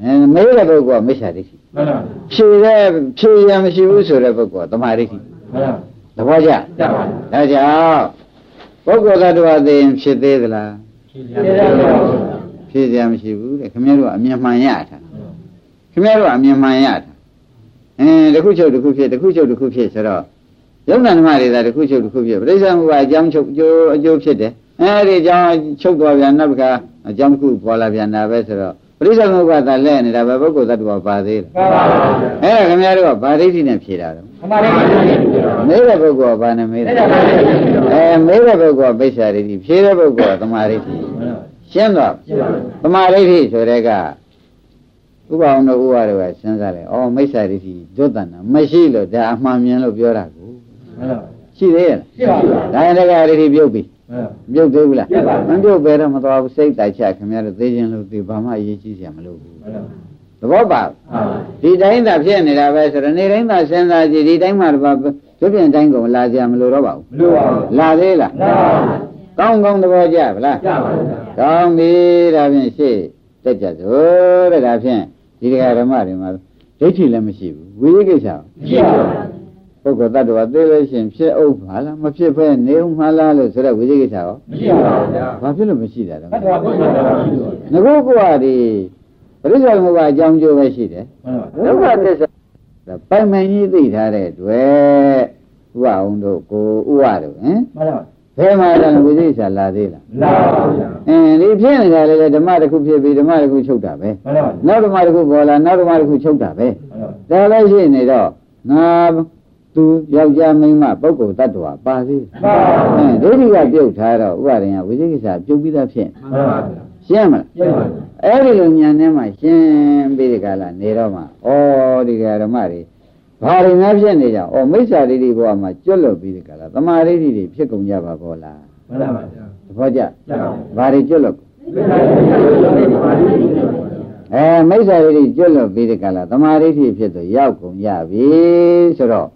အဲမေးတဲ့ပုဂ္ဂိုလ်ကမိစ္ဆာဒိဋ္ဌိမှန်ပါဖြေတဲ့ဖြေရမရှိဘူးဆိုတဲ့ပုဂ္ဂိုလ်ကသမာဓိဋ္ဌိမှန်ပါသဘောကျဒါကြောင့်ပုဂ္ဂိုလ်သတ္တဝါသိရင်ဖြစ်သေးသလားဖြစ်ရမရှိဘူးတဲ့ခင်ဗျားတို့ကအမြင်မှန်ရတာခင်ဗျားတို့ကအမြင်မှန်ရတာအင်းတစ်ခုချုပ်တစ်ခုဖြစ်တစ်ခုချုပ်တစ်ခုဖြစ်ဆိုတော့ ယုံနာဓမ္မတွေသာတစ်ခုချုပ်တစ်ခုဖြစ်ပြိဿမှုကအကြောင်းချုပ်အကျိုးအကျိုးဖြစ်တယ်အဲဒီအကြောင်းချုပ်သွားပြန်နောက်တစ်ခါအကြောင်းတစ်ခုပေါ်လာပြန်တာပဲဆိုတော့ပရိစ္ဆေမှုကသာလဲနေတာပဲပုဂ္ဂိုလ်သတ္တဝါပါသေးတယ်ပါပါဘုရားအဲ့ဒါခင်ဗျားတို့ကဗာဒိဋ္ဌိနဲ့ဖြေတာတော့အမှန်ပါဘုရားမေးတဲ့ပုဂ္ဂိုလ်ကဘာနဲ့မေးတယ်အဲမေးတဲ့ပုဂ္ဂိုလ်ကပိစ္ဆာဒိဋ္ဌိဖြေတဲ့ပုဂ္ဂိုလ်ကသမာဓိဋ္ဌိရှင်းတော့သမာဓိဋ္ဌိဆိုတဲ့ကဥပအောင်တို့ဥပါတို့ကစဉ်းစားတယ်အော်မိစ္ဆာဒိဋ္ဌိဒုတ္တနာမရှိလို့ဒါအမှန်မြင်လို့ပြောတာကို ရှိသေးရဲ့ရှိပါဘူးဒါရင်တကဒိဋ္ဌိပြုတ်ပြီဟုတ်ပြုတ်သေးဘူးလားပြုတ်ပါဘူးမပြုတ်ပဲတော့မသွားဘူးစိတ်တိုက်ချခင်ဗျားတို့သိခြင်းလို့သိဘာမှအရေးကြီးစရာမလိုဘူးသဘောပါဒီတိုင်းသာဖြစ်နေတာပဲဆိုတော့နေတိုင်းသာစဉ်းစားကြည့်ဒီတိုင်းမှာတော့သူပြင်တိုင်းကုန်လာကြမလို့တော့ပါဘူးမလို့ပါဘူးလာသေးလားလာပါဘူးကောင်းကောင်းသဘောကျဗလားကြပါဘူးကောင်းပြီဒါဖြင့်ရှေ့တက်ကြစို့တဲ့ဒါဖြင့်ဒီတရားဓမ္မတွေမှာဒိဋ္ဌိလည်းမရှိဘူးဝိရိကိစ္စမရှိပါဘူး ပုဂ္ဂိုလ်တ attva သိလို့ရှရင်ဖြစ်အောင်ပါလားမဖြစ်ဖဲနေအောင်မလားလို့ဆိုတော့ဝိရိကိစ္စရောမရှိပါဘူးဗျာဘာဖြစ်လို့မရှိတာလဲဘတ်တော်ဘုရားမရှိပါဘူးငါကကဒီပရိစ္ဆေမှုကအကြောင်းကျိုးပဲရှိတယ်ဒုက္ခသစ္စာပိုင်မန်ကြီးသိထားတဲ့တွေ့ဥပအောင်တို့ကိုဥဝတို့ဟင်မှန်ပါဘယ်မှာလဲဝိသိကိစ္စလာသေးလားလာပါဗျာအင်းဒီဖြစ်နေတာလေဓမ္မတစ်ခုဖြစ်ပြီးဓမ္မတစ်ခုချုပ်တာပဲမှန်ပါနောက်ဓမ္မတစ်ခုပေါ်လာနောက်ဓမ္မတစ်ခုချုပ်တာပဲမှန်ပါဒါလည်းရှိနေတော့ငါ သူယောက်ျားမိန်းမပုဂ္ဂိုလ်တ attva ပါသေးအင်းဒိဋ္ဌိကပြုတ်ထားတော့ဥပါရင်ကဝိသိကိစ္စပြုတ်ပြီးသားဖြစ်မှန်ပါဗျာရှင်းမလားရှင်းပါအဲ့ဒီလိုဉာဏ်နဲ့မှရှင်းပြီးဒီကလာနေတော့မှဩဒီကဓမ္မတွေဘာတွေများဖြစ်နေကြဩမိစ္ဆာဒိဋ္ဌိဘဝမှာကျွတ်လွတ်ပြီးဒီကလာသမာဓိဋ္ဌိတွေဖြစ်ကုန်ကြပါဘောလားမှန်ပါဗျာသဘောကျကျပါဘာတွေကျွတ်လွတ်အဲမိစ္ဆာဒိဋ္ဌိကျွတ်လွတ်ပြီးဒီကလာသမာဓိဋ္ဌိဖြစ်တော့ရောက်ကုန်ကြပြီဆိုတော့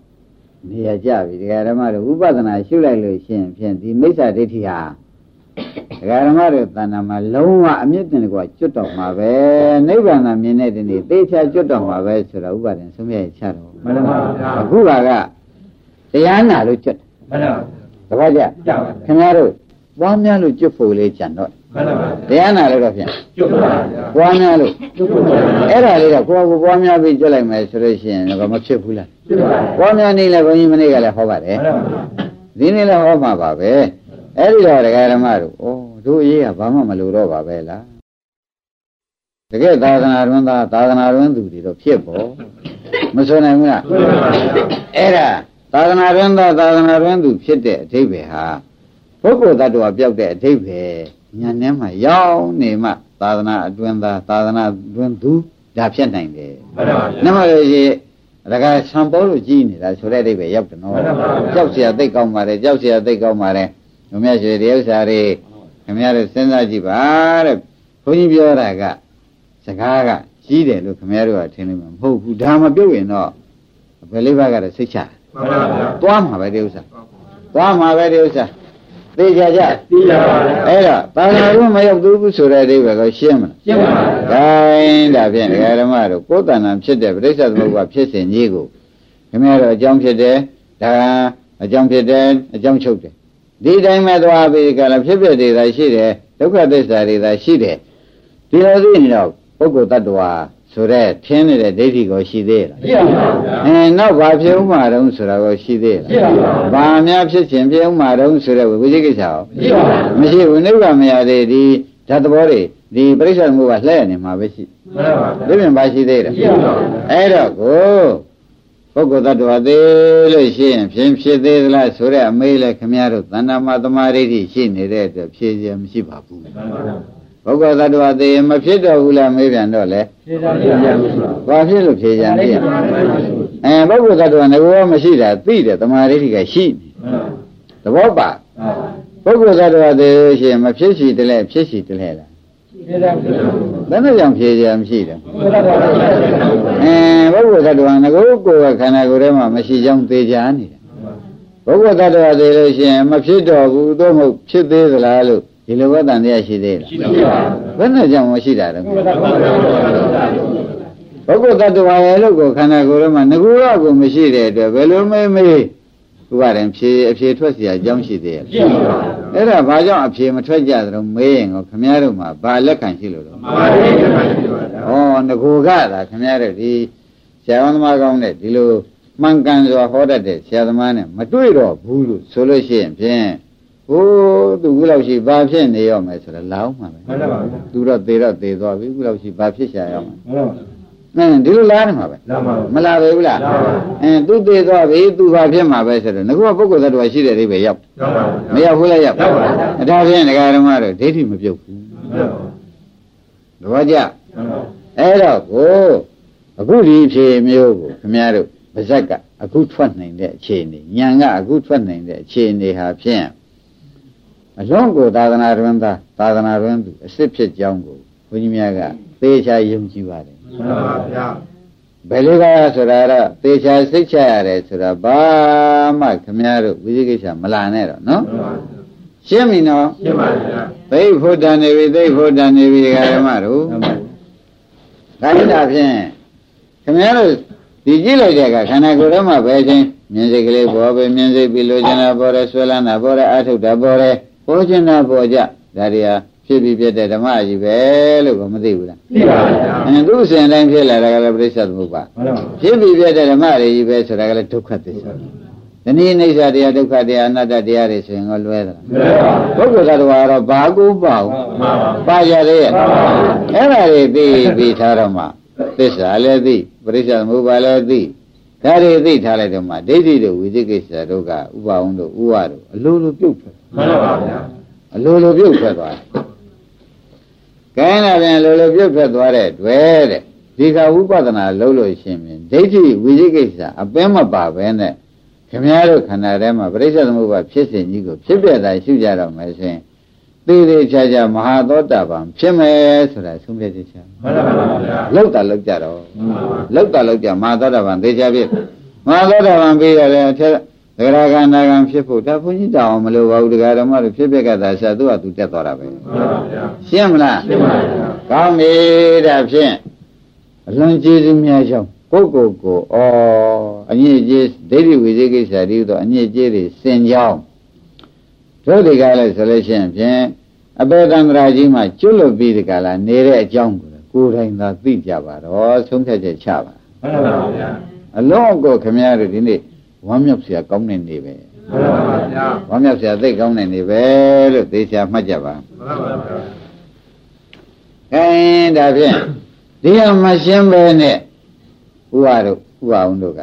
နေရာကြပြီဒီကဓမ္မတွေဥပဒနာရှုလိုက်လို့ရှင်းဖြင့်ဒီမိစ္ဆာဒိဋ္ဌိဟာဒကာဓမ္မတို့တဏ္ဍာမှာလုံးဝအမြင့်တင်ကွာကျွတ်တော်မှာပဲနိဗ္ဗာန်သာမြင်တဲ့ဒီနေ့သေချာကျွတ်တော်မှာပဲဆိုတော့ဥပါဒင်ဆုံးဖြတ်ချတော့မှန်ပါဗျာအခုကကတရားနာလို့ကျွတ်မှန်ပါတပည့်ကြကြပါခင်ဗျားတို့ပွားများလို့ကျွတ်ဖို့လေးကြံတော့မှန်ပါ တရားနာလို့တော့ဖြင့်ကျုပ်ပါဗျာပွားများလို့ကျုပ်ပါဗျာအဲ့ဒါလေးကကိုယ့်ကိုယ်ပွားများပြီးကျွတ်လိုက်မယ်ဆိုလို့ရှိရင်တော့မဖြစ်ဘူးလားကျုပ်ပါပွားများနေလဲဘုန်းကြီးမနေ့ကလည်းဟောပါတယ်မှန်ပါဒီနေ့လည်းဟောမှာပါပဲအဲ့ဒီတော့ဒကာဓမ္မတို့ဩတို့အရေးကဘာမှမလိုတော့ပါပဲလားတကယ်သာသနာ့တွင်သာသာသနာ့တွင်သူတွေတော့ဖြစ်ပေါ်မဆိုနိုင်ဘူးလားအဲ့ဒါသာသနာ့တွင်သာသာသနာ့တွင်သူဖြစ်တဲ့အဓိပ္ပာယ်ဟာပုဂ္ဂိုလ်တ attva ပြောက်တဲ့အဓိပ္ပာယ် ညာထဲမှာရောက်နေမှသာသနာအတွင်သာသာသနာတွင်သူဒါဖြစ်နိုင်တယ် မှန်ပါ နမရရှိဒါကဆံပေါ်လို့ကြီးနေတာဆိုတဲ့အဓိပ္ပာယ်ရောက်တယ်နော် မှန်ပါဗျာ ကြောက်เสียသိတ်ကောင်းပါတယ်ကြောက်เสียသိတ်ကောင်းပါတယ်ဘုရားရွှေတရုပ်စာတွေခင်ဗျားတို့စဉ်းစားကြည့်ပါတဲ့ဘုန်းကြီးပြောတာကစကားကကြီးတယ်လို့ခင်ဗျားတို့ကထင်နေမှာမဟုတ်ဘူးဒါမပြုတ်ရင်တော့ဘယ်လေးပါးကတော့စိတ်ချတယ် မှန်ပါဗျာ သွားမှာပဲဒီဥစ္စာသွားမှာပဲဒီဥစ္စာ သိကြကြသိကြပါဗျာအဲ့တော့တာဃာတို့မရောက်သေးဘူးဆိုတဲ့အဓိပ္ပာယ်ကိုရှင်းမလားရှင်းပါဗျာဂိုင်းဒါဖြင့်ဒကာဓမ္မတို့ကိုယ်တဏ္ဍာဖြစ်တဲ့ပြိဿသမုပ္ပါဖြစ်စဉ်ကြီးကိုခင်ဗျားတို့အကြောင်းဖြစ်တယ်ဒါကအကြောင်းဖြစ်တယ်အကြောင်းချုပ်တယ်ဒီတိုင်းမဲ့သွားပြီးကလည်းဖြစ်ဖြစ်တွေသာရှိတယ်ဒုက္ခသစ္စာတွေသာရှိတယ်ဒီလိုသိနေတော့ပုဂ္ဂိုလ်တ attva ဆိုတဲ့ထင်းနေတဲ့ဒိဋ္ဌိကိုရှိသေးလားရှင်းပါဗျာအဲနောက်ဘာဖြစ်ဥမှာတုံးဆိုတာကိုရှိသေးရှင်းလားပါဗျာဘာများဖြစ်ခြင်းဖြစ်ဥမှာတုံးဆိုတဲ့ဝိသိကိစ္စရောရှင်းပါဗျာမရှိဘူးနိဗ္ဗာန်မရသေးဒီဓာတ်သဘောတွေဒီပရိစ္ဆေမှုကလှည့်နေမှာပဲရှိမှန်ပါဗျာဒီပြင်ပါရှိသေးတယ်ရှင်းပါဗျာအဲ့တော့ကိုပုဂ္ဂိုလ်တ attva သေးလို့ရှိရင်ဖြင်းဖြစ်သေးသလားဆိုတဲ့အမေးလဲခမည်းတော်တဏ္ဍမသမာဓိဋ္ဌိရှိနေတဲ့အတွက်ဖြည့်ရမရှိပါဘူးမှန်ပါဗျာ ပုဂ္ဂိုလ်တ attva သေးရင်မဖြစ်တော့ဘူးလားမေးပြန်တော့လေရှင်းပါဗျာဘာဖြစ်လို့ဖြည့်ရမလဲအဲပုဂ္ဂိုလ်တ attva ငကောမရှိတာသိတယ်သမာဓိဋ္ဌိကရှိနေသဘောပါပုဂ္ဂိုလ်တ attva သေးလို့ရှိရင်မဖြစ်စီတလဲဖြစ်စီတလဲလားရှင်းပါဗျာဘယ်နဲ့ကြောင့်ဖြေကြမရှိတယ်မှန်ပါဗျာအဲပုဂ္ဂိုလ်သတ္တဝါငကိုကိုယ်ကခန္ဓာကိုယ်ထဲမှာမရှိကြောင်းသိကြနေတာပုဂ္ဂိုလ်သတ္တဝါသိလို့ရှိရင်မဖြစ်တော့ဘူးသို့မဟုတ်ဖြစ်သေးသလားလို့ ဒီလိုပဲတန်တရားရှိသေးလား ရှင်းပါဗျာ ဘယ်နဲ့ကြောင့်မရှိတာလဲ မှန်ပါဗျာ ပုဂ္ဂိုလ်သတ္တဝါရဲ့လို့ကိုယ်ခန္ဓာကိုယ်ထဲမှာငကိုရကိုမရှိတဲ့အတွက်ဘယ်လိုမေးမေးဥပါရင်ဖြေအဖြေထွက်เสียအကြောင်းရှိသေးရဲ့ ရှင်းပါဗျာ အဲ့ဒါဘာကြောင့်အဖြေမထွက်ကြသလဲမေးရင်ကိုခမည်းတော်မှာဘာလက်ခံရှိလို့လဲ မှန်ပါဗျာ ဩငကိုကသာခမည်းတော်ဒီ ဆရာသမားကောင်းတဲ့ဒီလိုမှန်ကန်စွာဟောတတ်တဲ့ဆရာသမားနဲ့မတွေ့တော့ဘူးလို့ဆိုလို့ရှိရင်ဖြင့် ဟိုးသူခုလောက်ရှိဘာဖြစ်နေရောမယ်ဆိုတော့လောင်းမှာပဲမှန်ပါဗျာသူတော့သေတော့သေသွားပြီခုလောက်ရှိဘာဖြစ်ရှာရအောင်မှန်ပါဗျာအင်းဒီလိုလားနေမှာပဲလာပါမလာပဲဘူးလားလာပါဘူးအင်းသူသေသွားပြီသူဘာဖြစ်မှာပဲဆိုတော့ငါကပုဂ္ဂိုလ်သတ္တဝါရှိတဲ့အိဗေရောက်ရောက်ပါမရောက်ဘူးလားရောက်ရောက်ပါဘူးအဒါဖြင့်ဒကာဓမ္မတို့ဒိဋ္ဌိမပြုတ်ဘူးမှန်ပါသဘောကျမှန်ပါအဲ့တော့ကိုအခုဒီဖြေမျိုးကိုခင်ဗျားတို့ဗဇက်ကအခုထွက်နိုင်တဲ့အခြေအနေညံကအခုထွက်နိုင်တဲ့အခြေအနေဟာဖြင့် အလုံးကိုသာသနာတွင်သာသာသနာတွင်သူအစ်စ်ဖြစ်ကြောင်းကိုဘုန်းကြီးများကသေချာယုံကြည်ပါတယ်မှန်ပါဗျာဘယ်လိုကဆိုတာတော့သေချာစိတ်ချရတယ်ဆိုတာဘာမှခင်ဗျားတို့ဝိသိကိစ္စမလာနဲ့တော့နော်မှန်ပါရှင်းပြီနော်ရှင်းပါဗျာသိဖို့တန်နေပြီသိဖို့တန်နေပြီဒကာဓမ္မတို့မှန်ပါဒါကြတာဖြင့်ခင်ဗျားတို့ဒီကြည့်လိုက်တဲ့အခါခန္ဓာကိုယ်ထဲမှာပဲချင်းမြင်စိတ်ကလေးပေါ်ပဲမြင်စိတ်ပြီးလိုချင်တာပေါ်တယ်ဆွဲလန်းတာပေါ်တယ်အထုတ်တာပေါ်တယ် ပေါ်ချင်တာပေါ်ကြဒါတွေဟာဖြစ်ပြီးပြတဲ့ဓမ္မကြီးပဲလို့ကမသိဘူးလားသိပါဗျာအဲသူ့အစဉ်တိုင်းဖြစ်လာတာကလည်းပြိဿသမုပ္ပါမှန်ပါဖြစ်ပြီးပြတဲ့ဓမ္မတွေကြီးပဲဆိုတာကလည်းဒုက္ခသစ္စာဒီနည်းအိဋ္ဌတရားဒုက္ခတရားအနတ္တတရားတွေဆိုရင်ကလွဲသလားမှန်ပါပုဂ္ဂိုလ်သတ္တဝါကတော့ဘာကူပါဘူးမှန်ပါပါကြသေးရဲ့မှန်ပါအဲ့ဒါတွေသိပြီးထားတော့မှသစ္စာလည်းသိပရိစ္ဆေသမုပ္ပါလည်းသိ ဒါတွေသိထားလိုက်တော့မှဒိဋ္ဌိတို့ဝိသိကိစ္စတို့ကဥပအောင်တို့ဥဝတို့အလိုလိုပြုတ်ထွက်မှန်ပါဗျာအလိုလိုပြုတ်ထွက်သွားတယ်။ကိုင်းလာပြန်အလိုလိုပြုတ်ထွက်သွားတဲ့တွေ့တဲ့ဒီကဝိပဿနာလုံးလို့ရှင်းရင်ဒိဋ္ဌိဝိသိကိစ္စအပင်းမပါပဲနဲ့ခင်ဗျားတို့ခန္ဓာထဲမှာပရိစ္ဆေသမုပ္ပါဖြစ်စဉ်ကြီးကိုဖြစ်ပြတာရှုကြတော့မယ်ဆိုရင် သေသေးချာချာမဟာသောတာပန်ဖြစ်မယ်ဆိုတာသုံးဖြတ်ချက်ချာမှန်ပါဗျာလောက်တာလောက်ကြတော့မှန်ပါလောက်တာလောက်ကြမဟာသောတာပန်သေချာဖြစ်မဟာသောတာပန်ပြီးရတယ်အထက်ဒဂရကနာကံဖြစ်ဖို့ဒါဘုန်းကြီးတောင်းမလို့ပါဘူးဒဂရမတို့ဖြစ်ပြကသာဆက်သူကသူတက်သွားတာပဲမှန်ပါဗျာရှင်းမလားရှင်းပါဗျာကောင်းပြီဒါဖြင့်အလွန်ကျေးဇူးများကြောင်းကိုယ့်ကိုယ်ကိုဩအညစ်အကြေးဒိဋ္ဌိဝိသေကိစ္စတည်းတော့အညစ်အကြေးတွေစင်ကြောင်း တို့ဒီကလည်းဆိုလို့ရှိရင်ဖြင့်အပေတန္တရာကြီးမှာကျွတ်လွတ်ပြီးဒီကလာနေတဲ့အကြောင်းကိုကိုယ်တိုင်သာသိကြပါတော့ဆုံးဖြတ်ချက်ချပါမှန်ပါဗျာအလုံးကိုခမရတို့ဒီနေ့ဝမ်းမြောက်စရာကောင်းနေနေပဲမှန်ပါဗျာဝမ်းမြောက်စရာသိကောင်းနေနေပဲလို့သိချာမှတ်ကြပါမှန်ပါဗျာအဲဒါဖြင့်ဒီဟာမရှင်းပဲနဲ့ဥပါတို့ဥပါအောင်တို့က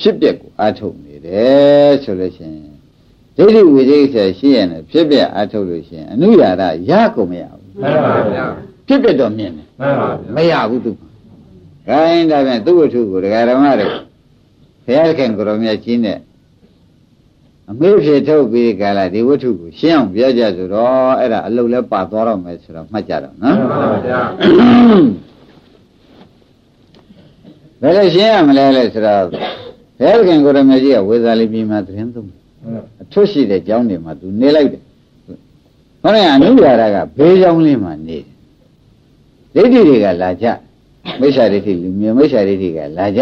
ဖြစ်ပျက်ကိုအားထုတ်နေတယ်ဆိုလို့ရှိရင် ဒိဋ္ဌိဝိသေကိစ္စရှိရင်လည်းဖြစ်ပျက်အာထုတ်လို့ရှိရင်အနုရာဒရကုန်မရဘူးမှန်ပါဗျာဖြစ်ပျက်တော့မြင်တယ်မှန်ပါမရဘူးသူခိုင်းဒါဖြင့်သူ့ဝတ္ထုကိုဒကာဓမ္မတို့ဘုရားခင်ကိုရောမြတ်ကြီးနဲ့အမေဖြေထုတ်ပြီးကြလားဒီဝတ္ထုကိုရှင်းအောင်ပြောကြဆိုတော့အဲ့ဒါအလုတ်လဲပါသွားတော့မယ်ဆိုတော့မှတ်ကြတော့မှန်နော်ပါဗျာဘယ်လိုရှင်းရမလဲလဲဆိုတော့ဘုရားခင်ကိုရမကြီးကဝေသာလိပြည်မှာသတင်းသုံးအ ထွတ်ရှိတဲ့ကျောင်းတွေမှာသူနေလိုက်တယ်ဟောရင်အနုရာရကဘေးကျောင်းလေးမှာနေတယ်ဒိဋ္ဌိတွေကလာကြမိစ္ဆာဒိဋ္ဌိလူမျိုးမိစ္ဆာဒိဋ္ဌိကလာကြ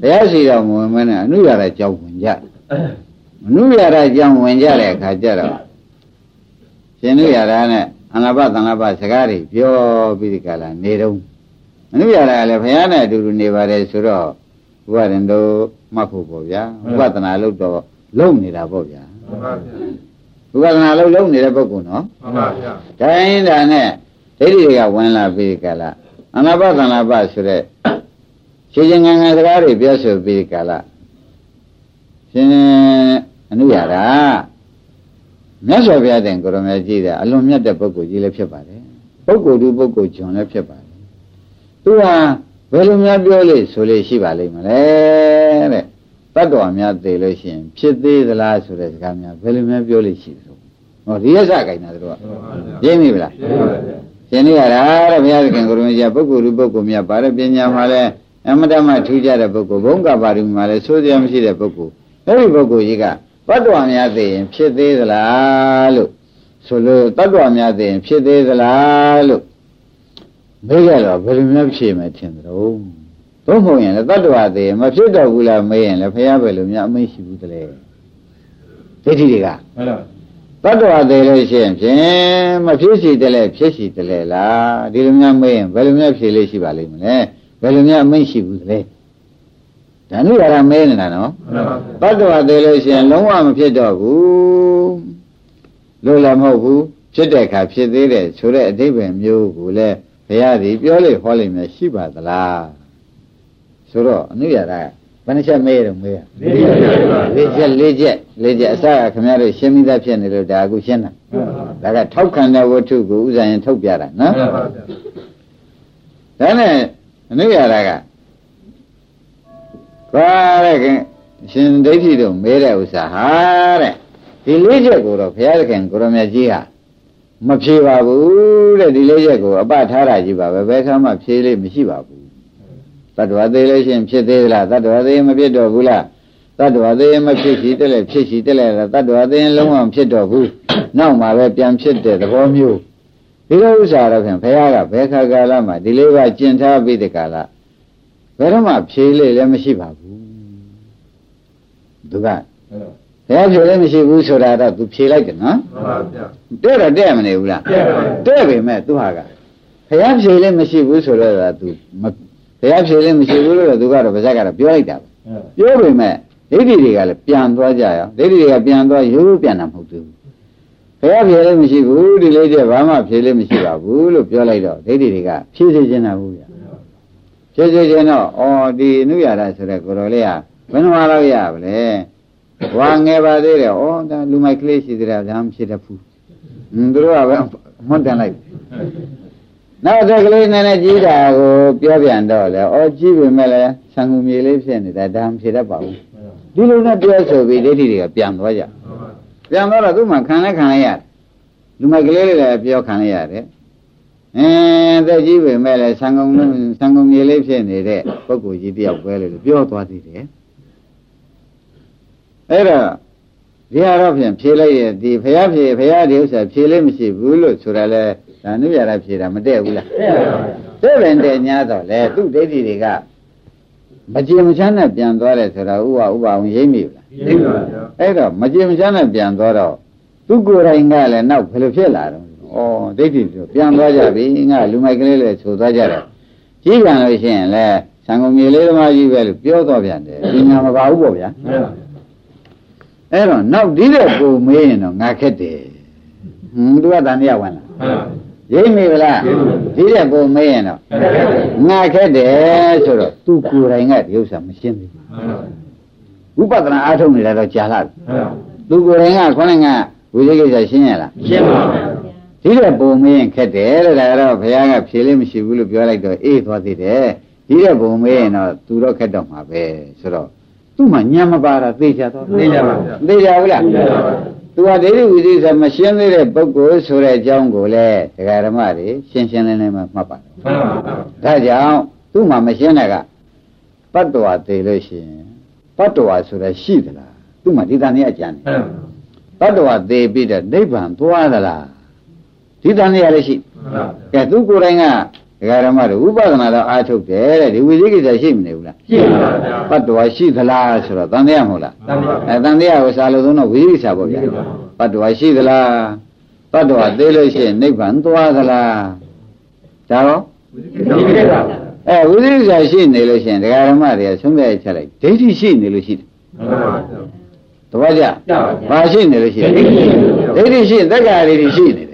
ဘုရားရှိတော်မဝင်မနဲ့အနုရာရကျောင်းဝင်ကြအနုရာရကျောင်းဝင်ကြတဲ့အခါကျတော့ရှင်နုရာရနဲ့အနာဘသနာဘစကားတွေပြောပြီးဒီကလာနေတော့အနုရတာကလည်းဘုရားနဲ့အတူတူနေပါတယ်ဆိုတော့ဘုရားရင်တို့မှတ်ဖို့ပေါ့ဗျာဝိပဿနာလုပ်တော့ လုံနေတာပေါ့ဗျာမှန်ပါဗျာဝိပဿနာလုပ်လုံနေတဲ့ပုဂ္ဂိုလ်နော်မှန်ပါဗျာတိုင်းတာနဲ့ဒိဋ္ဌိတွေကဝင်လာပြီးကြလားအနာပသနာပဆိုတဲ့ရှင်းရှင်းငန်းငန်းစကားတွေပြောဆိုပြီးကြလားရှင်အနုရတာမြတ်စွာဘုရားတဲ့ကိုရမကြီးတဲ့အလွန်မြတ်တဲ့ပုဂ္ဂိုလ်ကြီးလည်းဖြစ်ပါတယ်ပုဂ္ဂိုလ်သူပုဂ္ဂိုလ်ဂျွန်လည်းဖြစ်ပါတယ်သူဟာဘယ်လိုများပြောလို့ဆိုလို့ရှိပါလိမ့်မလဲတဲ့ တတ္တဝါများသိလို့ရှိရင်ဖြစ်သေးသလားဆိုတဲ့စကားများဘယ်လိုများပြောလို့ရှိသလဲဟောဒီရစကိုင်တာတို့ကရင်းပြီဗလားရှင်းပါဗျာရှင်းနေရတာတဲ့ဘုရားသခင်ကိုရမကြီးပုဂ္ဂိုလ်လူပုဂ္ဂိုလ်များပါတဲ့ပညာမှာလဲအမတ္တမထူးကြတဲ့ပုဂ္ဂိုလ်ဘုံကပါရမီမှာလဲဆိုးစရာမရှိတဲ့ပုဂ္ဂိုလ်အဲ့ဒီပုဂ္ဂိုလ်ကြီးကတတ္တဝါများသိရင်ဖြစ်သေးသလားလို့ဆိုလို့တတ္တဝါများသိရင်ဖြစ်သေးသလားလို့မေးကြတော့ဘယ်လိုများဖြေမယ်ထင်သလဲ။ သို့မဟုတ်ရင်လည်းတတ္တဝါသေးမဖြစ်တော့ဘူးလားမေးရင်လည်းဘုရားဘယ်လိုများအမိန့်ရှိဘူးတလဲ။ဒိဋ္ဌိတွေကမှန်ပါတတ္တဝါသေးလို့ရှိရင်ဖြင့်မဖြစ်စီတလဲဖြစ်စီတလဲလားဒီလိုများမေးရင်ဘယ်လိုများဖြေလို့ရှိပါလိမ့်မလဲ။ဘယ်လိုများအမိန့်ရှိဘူးတလဲဒါနုရတာမဲနေတာနော်မှန်ပါဗျာတတ္တဝသေးလို့ရှိရင်လုံးဝမဖြစ်တော့ဘူးလို့လည်းမဟုတ်ဘူးဖြစ်တဲ့အခါဖြစ်သေးတယ်ဆိုတဲ့အဓိပ္ပာယ်မျိုးကိုလည်းဘုရားသည်ပြောလို့ဟောလိမ့်မယ်ရှိပါသလား ဆိုတော့အနုရတာကဘယ်နှချက်မဲတော့မဲရလေးချက်ပါလေးချက်လေးချက်လေးချက်အစကခင်ဗျားတို့ရှင်းပြီးသားဖြစ်နေလို့ဒါအခုရှင်းတာမှန်ပါဗျာဒါကထောက်ခံတဲ့ဝတ္ထုကိုဥစ္စာရင်ထုတ်ပြတာနော်မှန်ပါဗျာဒါနဲ့အနုရတာကဘာတဲ့ခင်ရှင်ဒိဋ္ဌိတို့မဲတဲ့ဥစ္စာဟာတဲ့ဒီလေးချက်ကိုတော့ဘုရားသခင်ကိုရမကြီးဟာမဖြေပါဘူးတဲ့ဒီလေးချက်ကိုအပထားတာကြီးပါပဲဘယ်ခါမှဖြေလို့မရှိပါဘူး တတ္တဝသေးလို့ရှိရင်ဖြစ်သေးသလားတတ္တဝသေးမဖြစ်တော့ဘူးလားတတ္တဝသေးမဖြစ်ရှိတက်လဲဖြစ်ရှိတက်လဲလားတတ္တဝသေးလုံးဝမဖြစ်တော့ဘူးနောက်မှပဲပြန်ဖြစ်တဲ့သဘောမျိုးဒီလိုဥစ္စာတော့ဖြင့်ဘုရားကဘယ်ခါကာလမှာဒီလေးပါကျင့်ထားပြီးတဲ့ကာလဘယ်တော့မှဖြေလို့လည်းမရှိပါဘူးသူကဘယ်ဖြေလည်းမရှိဘူးဆိုတာတော့သူဖြေလိုက်တယ်နော်မှန်ပါဗျာတဲ့တော့တဲ့မနေဘူးလားပြည့်ပါဗျာတဲ့ပေမဲ့သူဟာကဘုရားဖြေလည်းမရှိဘူးဆိုတော့ကသူမ ဘုရားဖြေလည်းမရှိဘူးလို့တော့သူကတော့ဗဇက်ကတော့ပြောလိုက်တာပဲပြောပေမဲ့ဒိဋ္ဌိတွေကလည်းပြန်သွားကြရောဒိဋ္ဌိတွေကပြန်သွားရိုးရိုးပြန်တာမဟုတ်ဘူးဘုရားဖြေလည်းမရှိဘူးဒီလေးချက်ဘာမှဖြေလည်းမရှိပါဘူးလို့ပြောလိုက်တော့ဒိဋ္ဌိတွေကဖြေစေချင်တာဘူးဗျာဖြေစေချင်တော့ဩဒီအနုရတာဆိုတဲ့ကိုယ်တော်လေးကဘယ်နှမလောက်ရပါလဲဝါငယ်ပါသေးတယ်ဩဒါလူမိုက်ကလေးရှိသေးတယ်ဗျာမဖြစ်တတ်ဘူးဟွန်းသူတို့ကပဲမွန်းတန်လိုက် နောက်တက်ကလေးနည်းနည်းကြီးတာကိုပြောပြန်တော့လေဩကြီးပြီမဲ့လေဆံကူမြေလေးဖြစ်နေတာဒါမဖြစ်တတ်ပါဘူးဒီလိုနဲ့ပြောဆိုပြီးဒိဋ္ဌိတွေကပြန်သွားကြပြန်သွားတော့သူ့မှာခံလဲခံလိုက်ရတယ်လူမိုက်ကလေးလေးလည်းပြောခံလိုက်ရတယ်အင်းသက်ကြီးပြီမဲ့လေဆံကုန်လုံးဆံကုန်မြေလေးဖြစ်နေတဲ့ပုဂ္ဂိုလ်ကြီးတယောက်ပဲလို့ပြောသွားသေးတယ်အဲ့တော့ဒီဟာတော့ဖြင့်ဖြေလိုက်ရဲ့ဒီဖရာဖြေဖရာဒီဥစ္စာဖြေလို့မရှိဘူးလို့ဆိုတာလဲ ဒါနုရတာဖြေတာမတည့်ဘူးလားတဲ့ပင်တဲ့ညာတော့လေသူ့ဒိဋ္ဌိတွေကမကြေမချမ်းနဲ့ပြန်သွားတယ်ဆိုတာဥပဥပအောင်ရိပ်မိဘူးလားပြည့်ပါဗျာအဲ့တော့မကြေမချမ်းနဲ့ပြန်သွားတော့သူကိုယ်တိုင်ကလည်းနောက်ဘယ်လိုဖြစ်လာတော့ဩဒိဋ္ဌိတွေပြန်သွားကြပြီငါလူမိုက်ကလေးလည်းခြုံသွားကြတယ်ကြီးပြန်လို့ရှိရင်လေသံဃာမြေလေးသမားကြီးပဲလို့ပြောတော့ပြန်တယ်ဒီညာမပါဘူးပေါ့ဗျာမှန်ပါအဲ့တော့နောက်ဒီတဲ့ကိုမေးရင်တော့ငါခက်တယ်ဟွန်းသူကတန်တရားဝင်လာမှန်ပါ ရိပ်မိဗလားရိပ်မိပါဒီတဲ့ကိုမေးရင်တော့ငါခက်တယ်ဆိုတော့သူကိုယ်တိုင်ကဒီဥစ္စာမရှင်းသေးမှန်ပါဘူးဝိပဿနာအားထုတ်နေတာတော့ကြာလာပြီမှန်ပါသူကိုယ်တိုင်ကခေါင်းကဝိသေကိစ္စရှင်းရလားရှင်းပါဗျာဒီတဲ့ပုံမင်းခက်တယ်တဲ့ဒါကတော့ဘုရားကဖြေလို့မရှိဘူးလို့ပြောလိုက်တော့အေးသွားသေးတယ်ဒီတဲ့ပုံမင်းတော့သူတော့ခက်တော့မှာပဲဆိုတော့သူ့မှာညံမပါတာသိချသွားသိကြပါဗျာသိကြဘူးလားသိကြပါဗျာ သူကဒိဋ္ဌိဝိသေကိစ္စမရှင်းသေးတဲ့ပုဂ္ဂိုလ်ဆိုတဲ့အကြောင်းကိုလည်းဒကာဓမ္မတွေရှင်းရှင်းလင်းလင်းမှမှတ်ပါတယ်မှန်ပါဗျာဒါကြောင့်သူ့မှာမရှင်းတဲ့ကပတ္တဝါသေးလို့ရှိရင်ပတ္တဝါဆိုတာရှိသလားသူ့မှာဒီတန်လေးအကြံနေမှန်ပတ္တဝါသေးပြီးတော့နိဗ္ဗာန်သွားသလားဒီတန်လေးလည်းရှိပါကဲသူကိုယ်တိုင်က ဒကာရမတို့ဥပဒနာတော့အားထုတ်တယ်တဲ့ဒီဝိသိကိစ္စရှိမနေဘူးလားရှင်းပါဗျာပတ္တဝါရှိသလားဆိုတော့တန်တရားမဟုတ်လားတန်ပါအဲတန်တရားကိုစာလို့သုံးတော့ဝိသိကိစ္စပေါ့ဗျာပတ္တဝါရှိသလားပတ္တဝါသေးလို့ရှိရင်နိဗ္ဗာန်သွားသလားဒါရောဒီကိစ္စပါဗျာအဲဝိသေကိစ္စရှိနေလို့ရှိရင်ဒကာရမတွေကဆုံးဖြတ်ချက်လိုက်ဒိဋ္ဌိရှိနေလို့ရှိတယ်မှန်ပါဗျာတပည့်ကြကြပါဗျာဘာရှိနေလို့ရှိရင်ဒိဋ္ဌိရှိနေလို့ဒိဋ္ဌိရှိရင်သက္ကာရီတွေရှိနေတယ်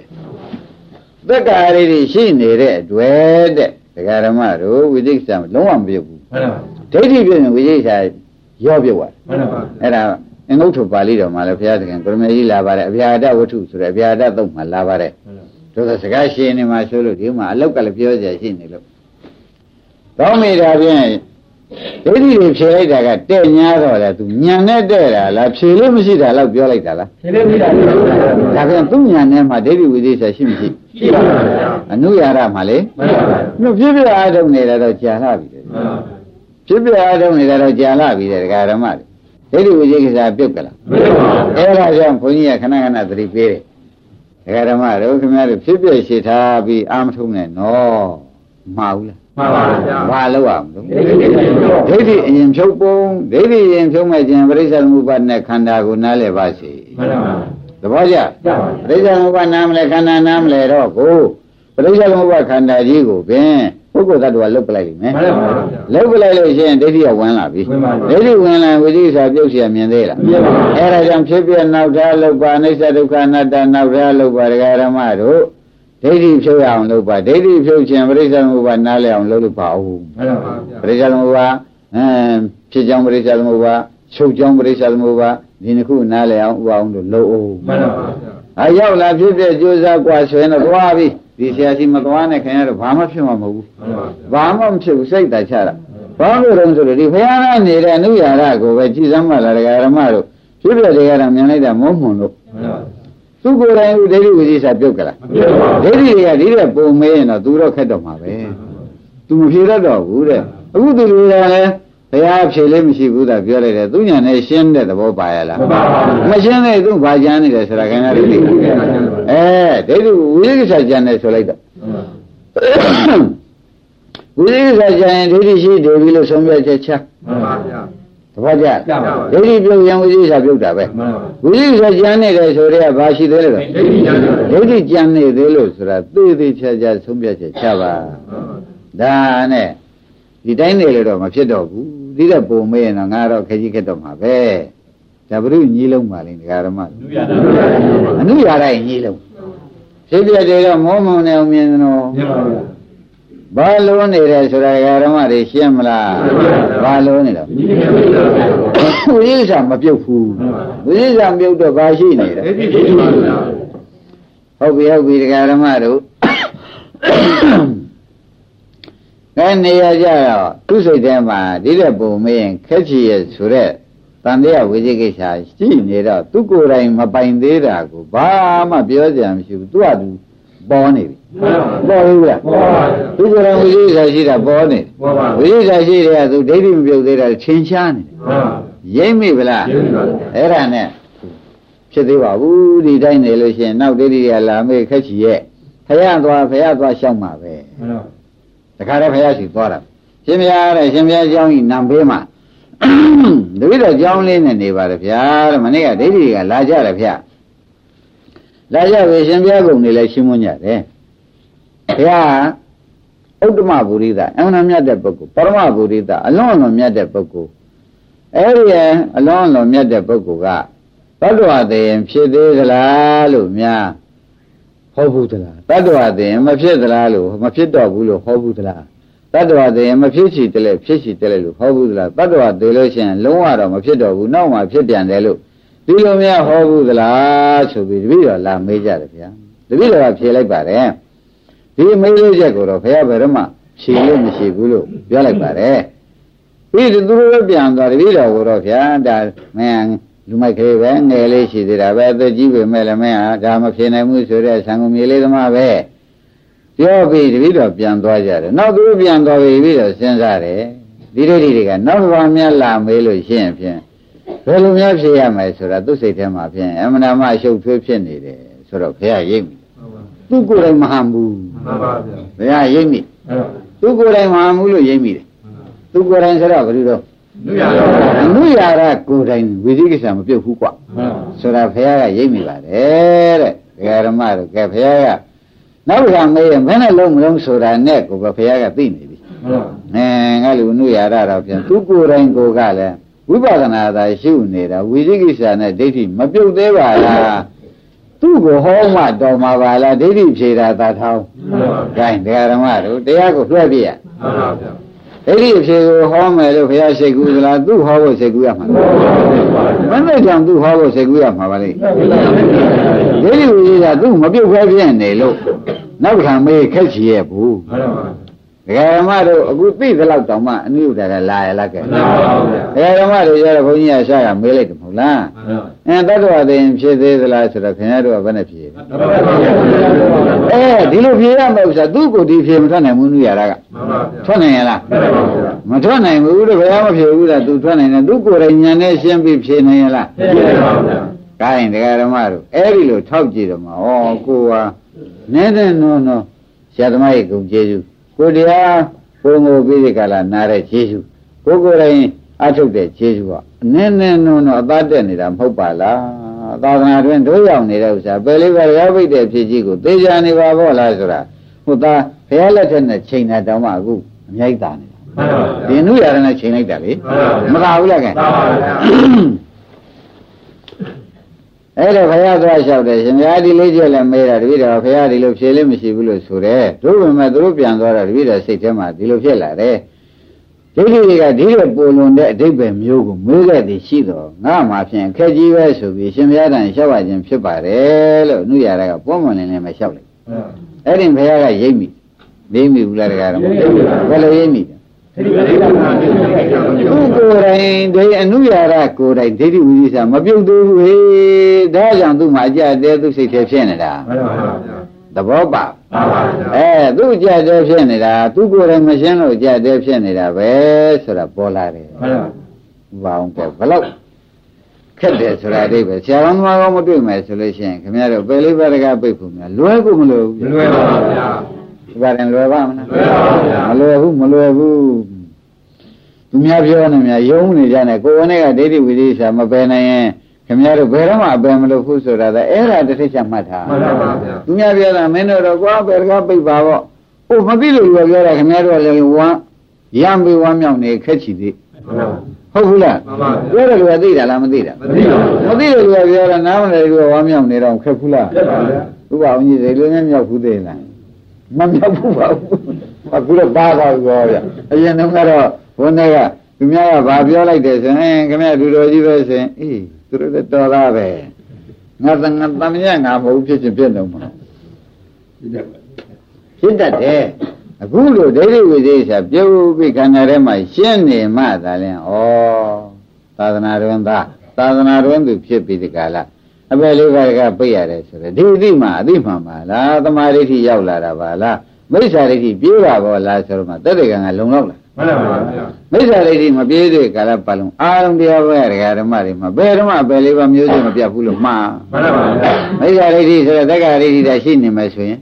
သက္ကာရီတွေရှိနေတဲ့အတွက်တဲ့ဒကာရမတို့ဝိသေကိစ္စလုံးဝမပြုတ်ဘူးမှန်ပါဒိဋ္ဌိပြည့်ရင်ဝိသေကိစ္စရောပြုတ်သွားမှန်ပါအဲ့ဒါအင်္ဂုတ္တပါဠိတော်မှာလည်းဘုရားသခင်ကိုရမေကြီးလာပါတယ်အဗျာဒဝတ္ထုဆိုတဲ့အဗျာဒသုံးမှာလာပါတယ်တို့ကစကားရှင်းနေမှာဆိုလို့ဒီမှာအလောက်ကလည်းပြောကြရှိနေလို့ကောင်းမိတာဖြင့်ဒိဋ္ဌိတွေဖြေလိုက်တာကတဲ့ညာတော့လေသူညံနဲ့တဲ့တာလားဖြေလို့မရှိတာလောက်ပြောလိုက်တာလားရှင်းလို့ပြတာရှင်းလို့ပြတာဒါပြန်သူ့ညာနဲ့မှာဒိဋ္ဌိဝိသေသရှိမရှိ ရှိပါဗျာအနုရရမှာလေမှန်ပါဗျာညဖြစ်ပြအားထုတ်နေတာတော့ကြာလာပြီလေမှန်ပါဖြစ်ပြအားထုတ်နေတာတော့ကြာလာပြီလေဒကာဓမ္မတွေဒိဋ္ဌိဝိသေကိစ္စပြုတ်ကြလားမှန်ပါအဲ့ဒါကြောင့်ဘုန်းကြီးကခဏခဏသတိပေးတယ်ဒကာဓမ္မတို့ခင်ဗျားတို့ဖြစ်ပြရှိထားပြီးအာမထုံးနဲ့နော်မှားဘူးလားမှန်ပါဗျာဘာလို့ရမလို့ဒီကိစ္စကိုဒိဋ္ဌိအရင်ဖြုတ်ပုံဒိဋ္ဌိအရင်ဖြုတ်မဲ့ခြင်းပရိစ္ဆေသမုပ္ပါဒ်နဲ့ခန္ဓာကိုနားလည်ပါစေမှန်ပါ သဘောကျ ကြပါ ပရိစ္ဆေသမုပ္ပါဒ်နားမလဲခန္ဓာနားမလဲတော့ကိုပရိစ္ဆေသမုပ္ပါဒ်ခန္ဓာကြီးကိုပင်ပု ပုဂ္ဂိုလ်သတ္တဝါလုတ်ပလိုက်လိမ့်မယ် မှန်ပါဗျာ လုတ်ပလိုက်လို့ရှိရင်ဒိဋ္ဌိကဝင်လာပြီ ဝင်ပါပြီ ဒိဋ္ဌိဝင်လာရင်ဝိသိကိစ္စပြုတ်เสียမြင်သေးလား မြင်ပါဘူး အဲ့ဒါကြောင့်ဖြစ်ပြနောက်သားလုတ်ပါအိဋ္ဌဒုက္ခအနတ္တနောက်သားလုတ်ပါဒကာရမတို့ဒိဋ္ဌိဖြုတ်ရအောင်လုတ်ပါဒိဋ္ဌိဖြုတ်ခြင်းပရိစ္ဆေသမုပ္ပါနားလည်အောင်လုတ်လို့ပါဦး မှန်ပါဗျာ ပရိစ္ဆေသမုပ္ပါအဲဖြစ်ကြောင်းပရိစ္ဆေသမုပ္ပါချုပ်ကြောင်းပရိစ္ဆေသမုပ္ပါ ဒီနှစ်ခုနားလည်အောင်ဥအောင်လို့လုတ်အောင် မှန်ပါဗျာ အရောက်လာဖြစ်ဖြစ်ကြိုးစားกว่าဆိုရင်တော့သွားပြီဒီဆရာကြီးမသွားနဲ့ခင်ဗျားတို့ဘာမှဖြစ်မှာမဟုတ်ဘူး မှန်ပါဗျာ ဘာမှမဖြစ်ဘူးစိတ်တချတာဘာလို့လဲဆိုတော့ဒီဘုရားနာနေတဲ့အနုရာရကိုပဲကြည်စမ်းမှလာတရားဓမ္မတို့ဖြစ်ဖြစ်တရားဓမ္မမြင်လိုက်တာမုန်းမွန်လို့ မှန်ပါ သူကိုယ်တိုင်ဥဒိဋ္ဌိဝိသေစာပြုတ်ကြလား မပြုတ်ပါ ဒိ ဘူး ဋ္ဌိတွေကဒီတဲ့ပုံမေးရင်တော့သူတော့ခက်တော့မှာပဲသူမဖြေတတ်တော့ဘူးတဲ့အခုသူလူတွေကလည်း ဘုရားဖြေလေးမရှိဘူးသာပြောလိုက်တယ်သူညာနဲ့ရှင်းတဲ့သဘောပါရလားမပါပါဘူးမရှင်းတဲ့သူဘာကြမ်းနေတယ်ဆိုတာခင်ဗျားတို့သိလားအဲဒိဋ္ဌိဝိသေစာကြမ်းတယ်ဆိုလိုက်တော့ဝိသေကကြရင်ဒိဋ္ဌိရှိတယ်ပြီလို့ဆုံးဖြတ်ချက်ချမှန်ပါဗျာတပတ်ကြကြပါပါဒိဋ္ဌိပြုတ်ရင်ဝိသေကပြုတ်တာပဲမှန်ပါဝိသေကကြံနေတယ်ဆိုတော့ဘာရှိသေးလဲဒိဋ္ဌိဉာဏ်နဲ့ဒိဋ္ဌိကြံနေသေးလို့ဆိုတာသိသေးချာချာဆုံးဖြတ်ချက်ချပါဒါနဲ့ဒီတိုင်းနေလို့တော့မဖြစ်တော့ဘူး ဒီတဲ့ပုံမေးရင်တော့ငါတော့ခကြီးခက်တော့မှာပဲဒါဘုရုညီလုံးပါလိမ့်ဒကာရမလူရတာအနုရာတိုင်းညီလုံးဖြစ်ပြတယ်တော့မောမောနေအောင်မြင်တော့မြင်ပါဗျာဘာလုံးနေတယ်ဆိုတာဒကာရမတွေရှင်းမလားဘာလုံးနေတော့ဒီနေ့ပြည့်တော့ဝိသေသမပြုတ်ဘူးဝိသေသမပြုတ်တော့ဘာရှိနေလဲဒိဋ္ဌိရှိပါဗျာဟုတ်ပြီဟုတ်ပြီတရားဓမ္မတို့ အဲနေရကြတော့သူ့စိတ်ထဲမှာဒီတဲ့ပုံမင်းခက်ချီရဲ့ဆိုတဲ့တန်တရားဝိသေကိစ္စရှိနေတော့သူကိုယ်တိုင်မပိုင်သေးတာကိုဘာမှပြောကြမရှိဘူးသူကသူပေါ်နေပြီမှန်ပါပေါ်ပြီလားပေါ်ပါဗျာသူကိုယ်တိုင်ဝိသေကိစ္စရှိတာပေါ်နေတယ်ပေါ်ပါဝိသေကိစ္စရှိတဲ့ကသူဒိဋ္ဌိမပြုတ်သေးတာချင်းရှားနေတယ်မှန်ပါရိမ့်မိဗလားရင်းပါဗျာအဲ့ဒါနဲ့ဖြစ်သေးပါဘူးဒီတိုင်းနေလို့ရှိရင်နောက်ဒိဋ္ဌိကလာမေးခက်ချီရဲ့ဖရသွားဖရသွားရှောက်မှာပဲမှန်ပါ တခါတော့ဘုရားရှိသွားတာရှင်ဘုရားတဲ့ရှင်ဘုရားကျောင်းကြီးနံပေးမှာတပည့်တော်ကျောင်းလေးနဲ့နေပါတယ်ဗျာတဲ့မနေ့ကဒိဋ္ဌိကလာကြတယ်ဗျာလာကြပြီရှင်ဘုရားကုံနေလဲရှင်းမွန်းကြတယ်ဘုရားဥတ္တမဘူရိသအမှန်မြတ်တဲ့ပုဂ္ဂိုလ်ပရမဘူရိသအလွန်အလွန်မြတ်တဲ့ပုဂ္ဂိုလ်အဲ့ဒီအလွန်အလွန်မြတ်တဲ့ပုဂ္ဂိုလ်ကဘဒ္ဒဝတေယံဖြစ်သေးသလားလို့များ ဟောဘူးသလားတတ္တဝတည်းမဖြစ်သလားလို့မဖြစ်တော့ဘူးလို့ဟောဘူးသလားတတ္တဝတည်းမဖြစ်ချီတယ်လေဖြစ်ချီတယ်လေလို့ဟောဘူးသလားတတ္တဝတည်းလို့ရှိရင်လုံးဝတော့မဖြစ်တော့ဘူးနောက်မှဖြစ်ပြန်တယ်လို့ဒီလိုများဟောဘူးသလားဆိုပြီးတပည့်တော်လာမေးကြတယ်ဗျာတပည့်တော်ကဖြေလိုက်ပါတယ်ဒီမေးလို့ချက်ကိုတော့ဘုရားဘယ်တော့မှဖြေလို့မရှိဘူးလို့ပြောလိုက်ပါတယ်ပြီးသူတို့ပဲပြန်သွားတပည့်တော်ကိုတော့ဗျာဒါမင်း လူမိုက်ကလေးပဲငယ်လေးရှိသေးတာပဲအသက်ကြီးပေမဲ့လည်းမင်းဟာဒါမဖြေနိုင်ဘူးဆိုတဲ့ဆံကုန်မြေလေးသမားပဲပြောပြီးတပည့်တော်ပြန်သွားကြတယ်နောက်သူတို့ပြန်သွားပြီးပြီးတော့စဉ်းစားတယ်ဒီဒိဋ္ဌိတွေကနောက်တစ်ပါးများလာမေးလို့ရှိရင်ဖြင့်ဘယ်လိုများဖြေရမလဲဆိုတာသူ့စိတ်ထဲမှာဖြင့်အမှန်တမ်းအရှုပ်ထွေးဖြစ်နေတယ်ဆိုတော့ဘုရားရိပ်မိသူကိုယ်တိုင်မဟန်ဘူးမှန်ပါဗျာဘုရားရိပ်မိအဲ့တော့သူကိုယ်တိုင်မဟန်ဘူးလို့ရိပ်မိတယ်သူကိုယ်တိုင်ဆိုတော့ဘယ်လိုတော့လူရတာအ နုရာရကိုယ်တိုင်ဝိသိကိစ္စမပြုတ်ဘူးကွာမှန်ပါဆိုတာဘုရားကရိပ်မိပါတယ်တဲ့ဒကာရမတို့ကဲဘုရားကနောက်တစ်ခါမေးရင်ဘယ်နဲ့လုံးမလုံးဆိုတာနဲ့ကိုပဲဘုရားကသိနေပြီမှန်ပါအဲငါလူအနုရာရတော့ပြန်သူကိုယ်တိုင်ကိုယ်ကလည်းဝိပဿနာသာရှုနေတာဝိသိကိစ္စနဲ့ဒိဋ္ဌိမပြုတ်သေးပါလားသူ့ကိုဟောမှတော်မှာပါလားဒိဋ္ဌိဖြေတာသာထောင်းမှန်ပါဂိုင်းဒကာရမတို့တရားကိုလွှဲပြရမှန်ပါဗျာ ဒိဋ္ဌိအဖြေကိုဟောမယ်လို့ဘုရားရှိခိုးသလားသူ့ဟောဖို့စိတ်ကူးရမှာလားမနဲ့ကြောင့်သူ့ဟောဖို့စိတ်ကူးရမှာပါလေဒိဋ္ဌိဝိသေကသူ့မပြုတ်ခွဲပြင်းနေလို့နောက်တစ်ခါမေးခက်ချီရဲ့ဘူး မှန်ပါဒကာရမတို့အခုသိသလောက်တောင်မှအနုဒကလာရလားကဲမှန်ပါဗျာဒကာရမတို့ရတော့ဘုန်းကြီးကရှာရမေးလိုက်တယ်မဟုတ်လားမှန်ပါအဲတတ္တဝသိရင်ဖြစ်သေးသလားဆိုတော့ခင်ဗျားတို့ကဘယ်နဲ့ဖြေလဲမှန်ပါဗျာအဲဒီလိုဖြေရမယ်ဥစ္စာသူ့ကိုယ်ဒီဖြေမထွက်နိုင်ဘူးနုရတာကမှန်ပါဗျာထွက်နိုင်ရလားမှန်ပါဗျာမထွက်နိုင်ဘူးလို့ဘယ်မှမဖြေဘူးလားသူထွက်နိုင်တယ်သူကိုယ်တိုင်ဉာဏ်နဲ့ရှင်းပြီးဖြေနိုင်ရလားပြည့်ပါဗျာဒါရင်ဒကာဓမ္မတို့အဲ့ဒီလိုထောက်ကြည့်တော့မှာဩကိုဟာနည်းနည်းနော်နော်ဆရာသမားရဲ့ဂုဏ်ကျေးဇူး ကိုတရားဘုံကိုပြီးဒီကလာနားတဲ့ကျေးဇူးကိုကိုယ်တိုင်အထုတ်တဲ့ကျေးဇူးကနည်းနည်းနော်နော်အသားတက်နေတာမဟုတ်ပါလားသာသနာတွင်တို့ရောက်နေတဲ့ဥစ္စာပယ်လေးပါးရောက်ပိတ်တဲ့ဖြစ်ကြီးကိုသိကြနေပါဘောလားဆိုတာဟုတ်သားဘုရားလက်ထက်နဲ့ချိန်တာတောင်မှအခုအမြိုက်တာနေတာမှန်ပါဗျာဒီနုရရနဲ့ချိန်လိုက်တာလေမှန်ပါဗျာမသာဘူးလားကဲမှန်ပါဗျာ အဲ့တော့ဘုရားသွားလျှောက်တယ်ရှင်ဘုရားဒီလေးချက်လည်းမေးတာတပည့်တော်ဘုရားဒီလိုဖြေလို့မရှိဘူးလို့ဆိုတယ်တို့ပေမဲ့သူတို့ပြန်သွားတော့တပည့်တော်စိတ်ထဲမှာဒီလိုဖြစ်လာတယ်ဒိဋ္ဌိတွေကဒီလိုပုံလွန်တဲ့အဓိပ္ပာယ်မျိုးကိုမေးခဲ့သည်ရှိတော့ငါမှဖြင့်အခက်ကြီးပဲဆိုပြီးရှင်ဘုရားတန်လျှောက်ရခြင်းဖြစ်ပါတယ်လို့နုရရကပွန်းပွန်းလင်းလင်းပဲလျှောက်လိုက်အဲ့ဒီဘုရားကရိပ်မိရိပ်မိဘူးလားတကားတော့ဘယ်လိုရိပ်မိလဲ ဒီလိုလေးကမှန်တယ်ဗျာသူကိုယ်တိုင်ဒီအနုရာရကိုယ်တိုင်ဒိဋ္ဌိဝိသမပြုတ်သေးဘူးဟေးဒါကြောင့်သူ့မှာအကြတဲ့သူစိတ်ထဲဖြစ်နေတာမှန်ပါဗျာသဘောပါမှန်ပါဗျာအဲသူ့အကြတဲ့ဖြစ်နေတာသူကိုယ်တိုင်မရှင်းလို့အကြတဲ့ဖြစ်နေတာပဲဆိုတာပေါ်လာတယ်မှန်ပါဘာအောင်ကဲဘလောက်ခက်တယ်ဆိုတာအိဗယ်ဆရာတော်မှာကောမတွေ့မယ်ဆိုလို့ရှိရင်ခင်ဗျားတို့ပယ်လေးပါးတကားပိတ်ဖို့များလွယ်ကိုမလွယ်ဘူးလွယ်ပါဗျာ ဒီပါရင်လွယ်ပါမလားလွယ်ပါဗျာမလွယ်ဘူးမလွယ်ဘူးသူများပြောနေများယုံနေကြတယ်ကိုယ်နဲ့ကဒိဋ္ဌိဝိသေစာမပယ်နိုင်ရင်ခင်ဗျားတို့ဘယ်တော့မှအပယ်မလုပ်ဘူးဆိုတာဒါအဲ့ဒါတစ်ထစ်ချက်မှတ်ထားမှန်ပါဗျာသူများပြောတာမင်းတို့တော့ကွာဘယ်တကားပိတ်ပါပေါ့ဟိုမသိလို့လူကပြောတာခင်ဗျားတို့ကလည်းဝမ်းရံပြီးဝမ်းမြောက်နေခက်ချီသေးမှန်ပါဟုတ်ဘူးလားမှန်ပါဗျာပြောတယ်လူကသိတာလားမသိတာမသိပါဘူးမသိလို့လူကပြောတာနားမလည်လူကဝမ်းမြောက်နေတော့ခက်ဘူးလားပြတ်ပါဗျာဥပအောင်ကြီးစိတ်လုံးနဲ့မြောက်ဘူးသေးလား မမြောက်ဘူးပါဘူးအခုတော့ပါပါဘူးပြောဗျအရင်တုန်းကတော့ဘုန်းတွေကသူများကဘာပြောလိုက်တယ်ဆိုရင်ခင်ဗျားဒူတော်ကြီးပဲဆိုရင်အေးသူတို့လည်းတော်သားပဲငါတငါတမညငါမဟုတ်ဖြစ်ချင်းပြည့်တော့မှာဒီတက်ပါဖြစ်တတ်တယ်အခုလိုဒိဋ္ဌိဝိသေစာပြုတ်ပြီးခန္ဓာထဲမှာရှင်းနေမှသာလဲဩသာသနာတော်သားသာသနာတော်သူဖြစ်ပြီးဒီကလာ အပယ်လေးပါးကပြည့်ရတယ်ဆိုတော့ဒီအသိမှအသိမှန်ပါလားသမာဓိဋ္ဌိရောက်လာတာပါလားမိစ္ဆာဒိဋ္ဌိပြေးပါဘောလားဆိုတော့မှတက်တဲ့ကံကလုံလောက်လားမှန်ပါဗျာမိစ္ဆာဒိဋ္ဌိမပြေးတဲ့ကာလပတ်လုံးအာရုံတရားပဲဒကာဓမ္မတွေမှာဘယ်ဓမ္မပဲလေးပါမျိုးစုံမပြတ်ဘူးလို့မှားမှန်ပါဗျာမိစ္ဆာဒိဋ္ဌိဆိုတော့တက္ကရာဒိဋ္ဌိတာရှိနေမယ်ဆိုရင်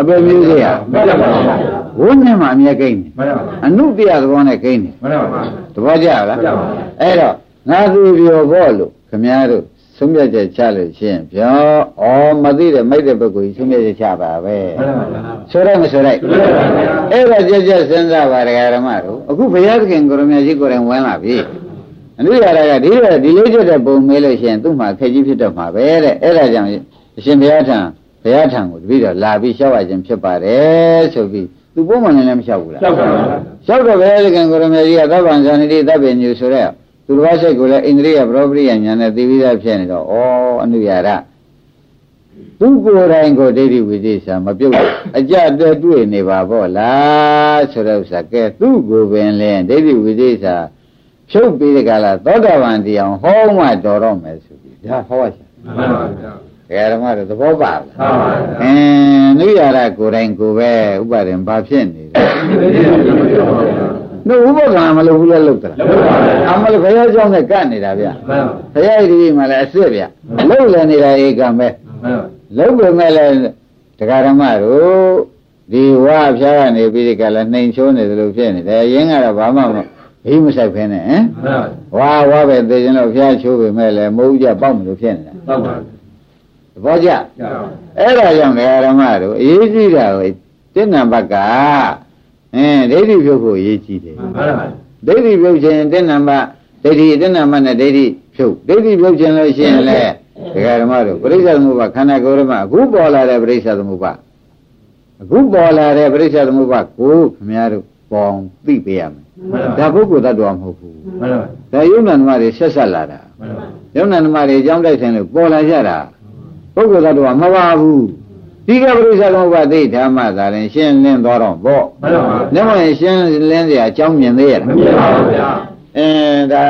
အပယ်မျိုးစေ့ရမှန်ပါဗျာဝိညာဉ်မှာအမြဲကိန်းနေမှန်ပါဗျာအနုတ္တရသဘောနဲ့ကိန်းနေမှန်ပါဗျာသဘောကျလားကျပါပါအဲ့တော့ငါသူပြောဖို့လို့ခမည်းတော် ဆုံးဖြတ်ချက်ချလို့ရှိရင်ပြောဩမသိတဲ့မိတ်တဲ့ပုဂ္ဂိုလ်ကြီးဆုံးဖြတ်ချက်ချပါပဲမှန်ပါဗျာဆိုတော့မဆိုလိုက်မှန်ပါဗျာအဲ့တော့ကြက်ကြက်စဉ်းစားပါဒကာဓမ္မတို့အခုဘုရားသခင်ကိုရမကြီးကိုယ်တိုင်ဝင်လာပြီအနုရတာကဒီလိုဒီလေးချက်တဲ့ပုံမေးလို့ရှိရင်သူ့မှာခက်ကြီးဖြစ်တော့မှာပဲတဲ့အဲ့ဒါကြောင့်အရှင်ဘုရားထံဘုရားထံကိုတပည့်တော်လာပြီးရှောက်ရခြင်းဖြစ်ပါတယ်ဆိုပြီးသူပုံမှန်လည်းမရှောက်ဘူးလားကြောက်ပါဗျာရှောက်တော့ဘုရားသခင်ကိုရမကြီးကသဗ္ဗံဇာနိတိသဗ္ဗညုဆိုတဲ့ သူတစ်ပါးစိတ်ကိုလည်းဣန္ဒြိယပရောပရိယညာနဲ့သိပြီးသားဖြစ်နေတော့ဩအနုရတာသူကိုယ်တိုင်ကိုဒိဋ္ဌိဝိသေစာမပြုတ်ဘူးအကြတဲ့တွေ့နေပါဗောလားဆိုတဲ့ဥစ္စာကဲသူ့ကိုယ်ပင်လင်းဒိဋ္ဌိဝိသေစာဖြုတ်ပြီးတဲ့ကလာသောတာပန်တရားဟောမှတော်တော့မယ်ဆိုပြီးဒါဟောရမှန်ပါဗျာဒကာဓမ္မတို့သဘောပါလားမှန်ပါဗျာအင်းနုရတာကိုယ်တိုင်ကိုယ်ပဲဥပါရင်ဘာဖြစ်နေလဲ နှုတ်ဥပက္ခမလုပ်ဘူးလဲလုပ်သလားလုပ်ပါဗျာအမလို့ဘုရားကျောင်းနဲ့ကတ်နေတာဗျမှန်ပါဘုရားဒီမှာလည်းအစ်စ်ဗျလုပ်လည်းနေတာဧကံပဲမှန်ပါလုပ်ပေမဲ့လည်းတရားဓမ္မတို့ဒီဝါဖျားကနေပြီးဒီကလည်းနှိမ်ချိုးနေသလိုဖြစ်နေတယ်ရင်းကတော့ဘာမှမဘိမဆိုင်ဖဲနဲ့ဟမ်မှန်ပါဝါဝါပဲသိရင်တော့ဖျားချိုးပေမဲ့လည်းမဟုတ်ကြပေါက်မလို့ဖြစ်နေတာဟုတ်ပါသဘောကျကြောက်အဲ့ဒါကြောင့်တရားဓမ္မတို့အရေးကြီးတာကိုတစ်နံပါတ်က အင်းဒိဋ္ဌိဖြုတ်ဖို့အရေးကြီးတယ်မှန်ပါဒိဋ္ဌိပြုတ်ခြင်းတဏ္ဏမဒိဋ္ဌိတဏ္ဏမနဲ့ဒိဋ္ဌိဖြုတ်ဒိဋ္ဌိပြုတ်ခြင်းလို့ရှိရင်လေဒကာဓမ္မတို့ပရိစ္ဆေသမုပ္ပါခန္ဓာကိုယ်ဓမ္မအခုပေါ်လာတဲ့ပရိစ္ဆေသမုပ္ပါအခုပေါ်လာတဲ့ပရိစ္ဆေသမုပ္ပါကိုခင်ဗျားတို့ပေါင်းသိပေးရမယ်မှန်ပါဒါပုဂ္ဂိုလ်တ attva မဟုတ်ဘူးမှန်ပါဒါယုံနာဓမ္မတွေဆက်ဆက်လာတာမှန်ပါယုံနာဓမ္မတွေအကြောင်းတိုက်ဆိုင်လို့ပေါ်လာကြတာပုဂ္ဂိုလ်တ attva မပါဘူး ဒီကပရိစ္ဆေသမုပ္ပါသိဓမ္မသာရင်ရှင်းလင်းသွားတော့ပေါ့မှန်ပါ။ဒါမှရင်ရှင်းလင်းစရာအကြောင်းမြင်သေးရလားမမြင်ပါဘူးဗျာ။အင်းဒါ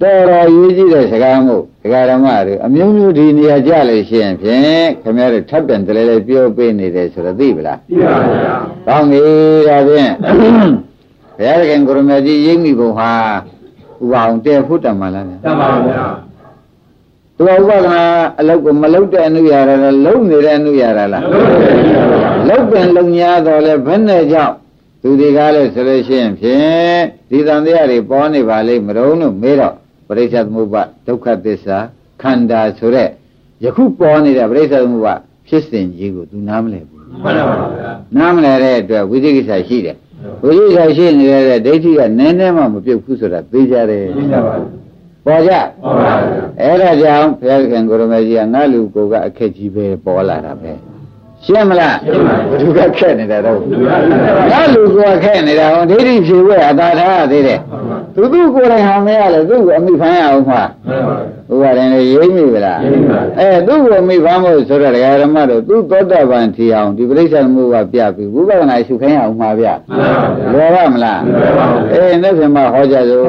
တော်တော်ရေးကြည့်တဲ့စကားမို့ဒကာဓမ္မတွေအမျိုးမျိုးဒီနေရာကြလို့ရှိရင်ဖြင့်ခင်ဗျားတို့ထပ်ပြန်တလဲလဲပြောပေးနေတယ်ဆိုတော့သိပလားသိပါဗျာ။ကောင်းပြီဒါဖြင့်ဘုရားသခင်ကိုရမကြီးရိပ်မိဘုံဟာဥပအောင်တဲ့ဖုတ္တမလားဗျာတတ်ပါဗျာ။ သူကဥပကနာအလုတ်ကိုမလုတ်တဲ့အနုရရလားလုံနေတဲ့အနုရရလားလုတ်ပင်လုံညာတော်လဲဘယ်နဲ့ကြောင့်သူဒီကားလဲဆိုလို့ရှိရင်ဖြင့်ဒီတန်တရားတွေပေါ်နေပါလိမ့်မတော်လို့မေးတော့ပရိစ္ဆေသမုပ္ပါဒုက္ခသစ္စာခန္ဓာဆိုတဲ့ယခုပေါ်နေတဲ့ပရိစ္ဆေသမုပ္ပါဖြစ်စဉ်ကြီးကိုသူနားမလည်ဘူးမှန်ပါဗျာနားမလဲတဲ့အတွက်ဝိသိကိစ္စရှိတယ်ဝိသိကိစ္စရှိနေတဲ့ဒိဋ္ဌိကနည်းနည်းမှမပြုတ်ဘူးဆိုတာသိကြတယ်သိကြပါဗျာ ပေါ်ကြဟုတ်ပါဗျာအဲ့ဒါကြောင့်ဘုရားခင်ကိုရမေကြီးကငါလူကိုကအခက်ကြီးပဲပေါ်လာတာပဲရှင်းမလားဘယ်သူကခက်နေတာတော့ငါလူကိုကခက်နေတာဟောဒိဋ္ဌိဖြေဝဲအသာထားသေးတယ်ဟုတ်ပါသူသူကိုယ်တိုင်ဟောင်မရလေသူ့ကိုအမိဖမ်းရအောင်မှာမှန်ပါဗျာဥပါဒင်လေးရိမ့်မိဗလားရိပ်မိပါအဲသူ့ကိုအမိဖမ်းဖို့ဆိုတော့ဒကာရမတို့သူသောတာပန်ထီအောင်ဒီပြိဿမှုကပြပြီးဝိပဿနာရှုခိုင်းအောင်မှာဗျမှန်ပါဗျာလွယ်ပါမလားလွယ်ပါဘူးအေးနေ့ပြန်မဟောကြစို့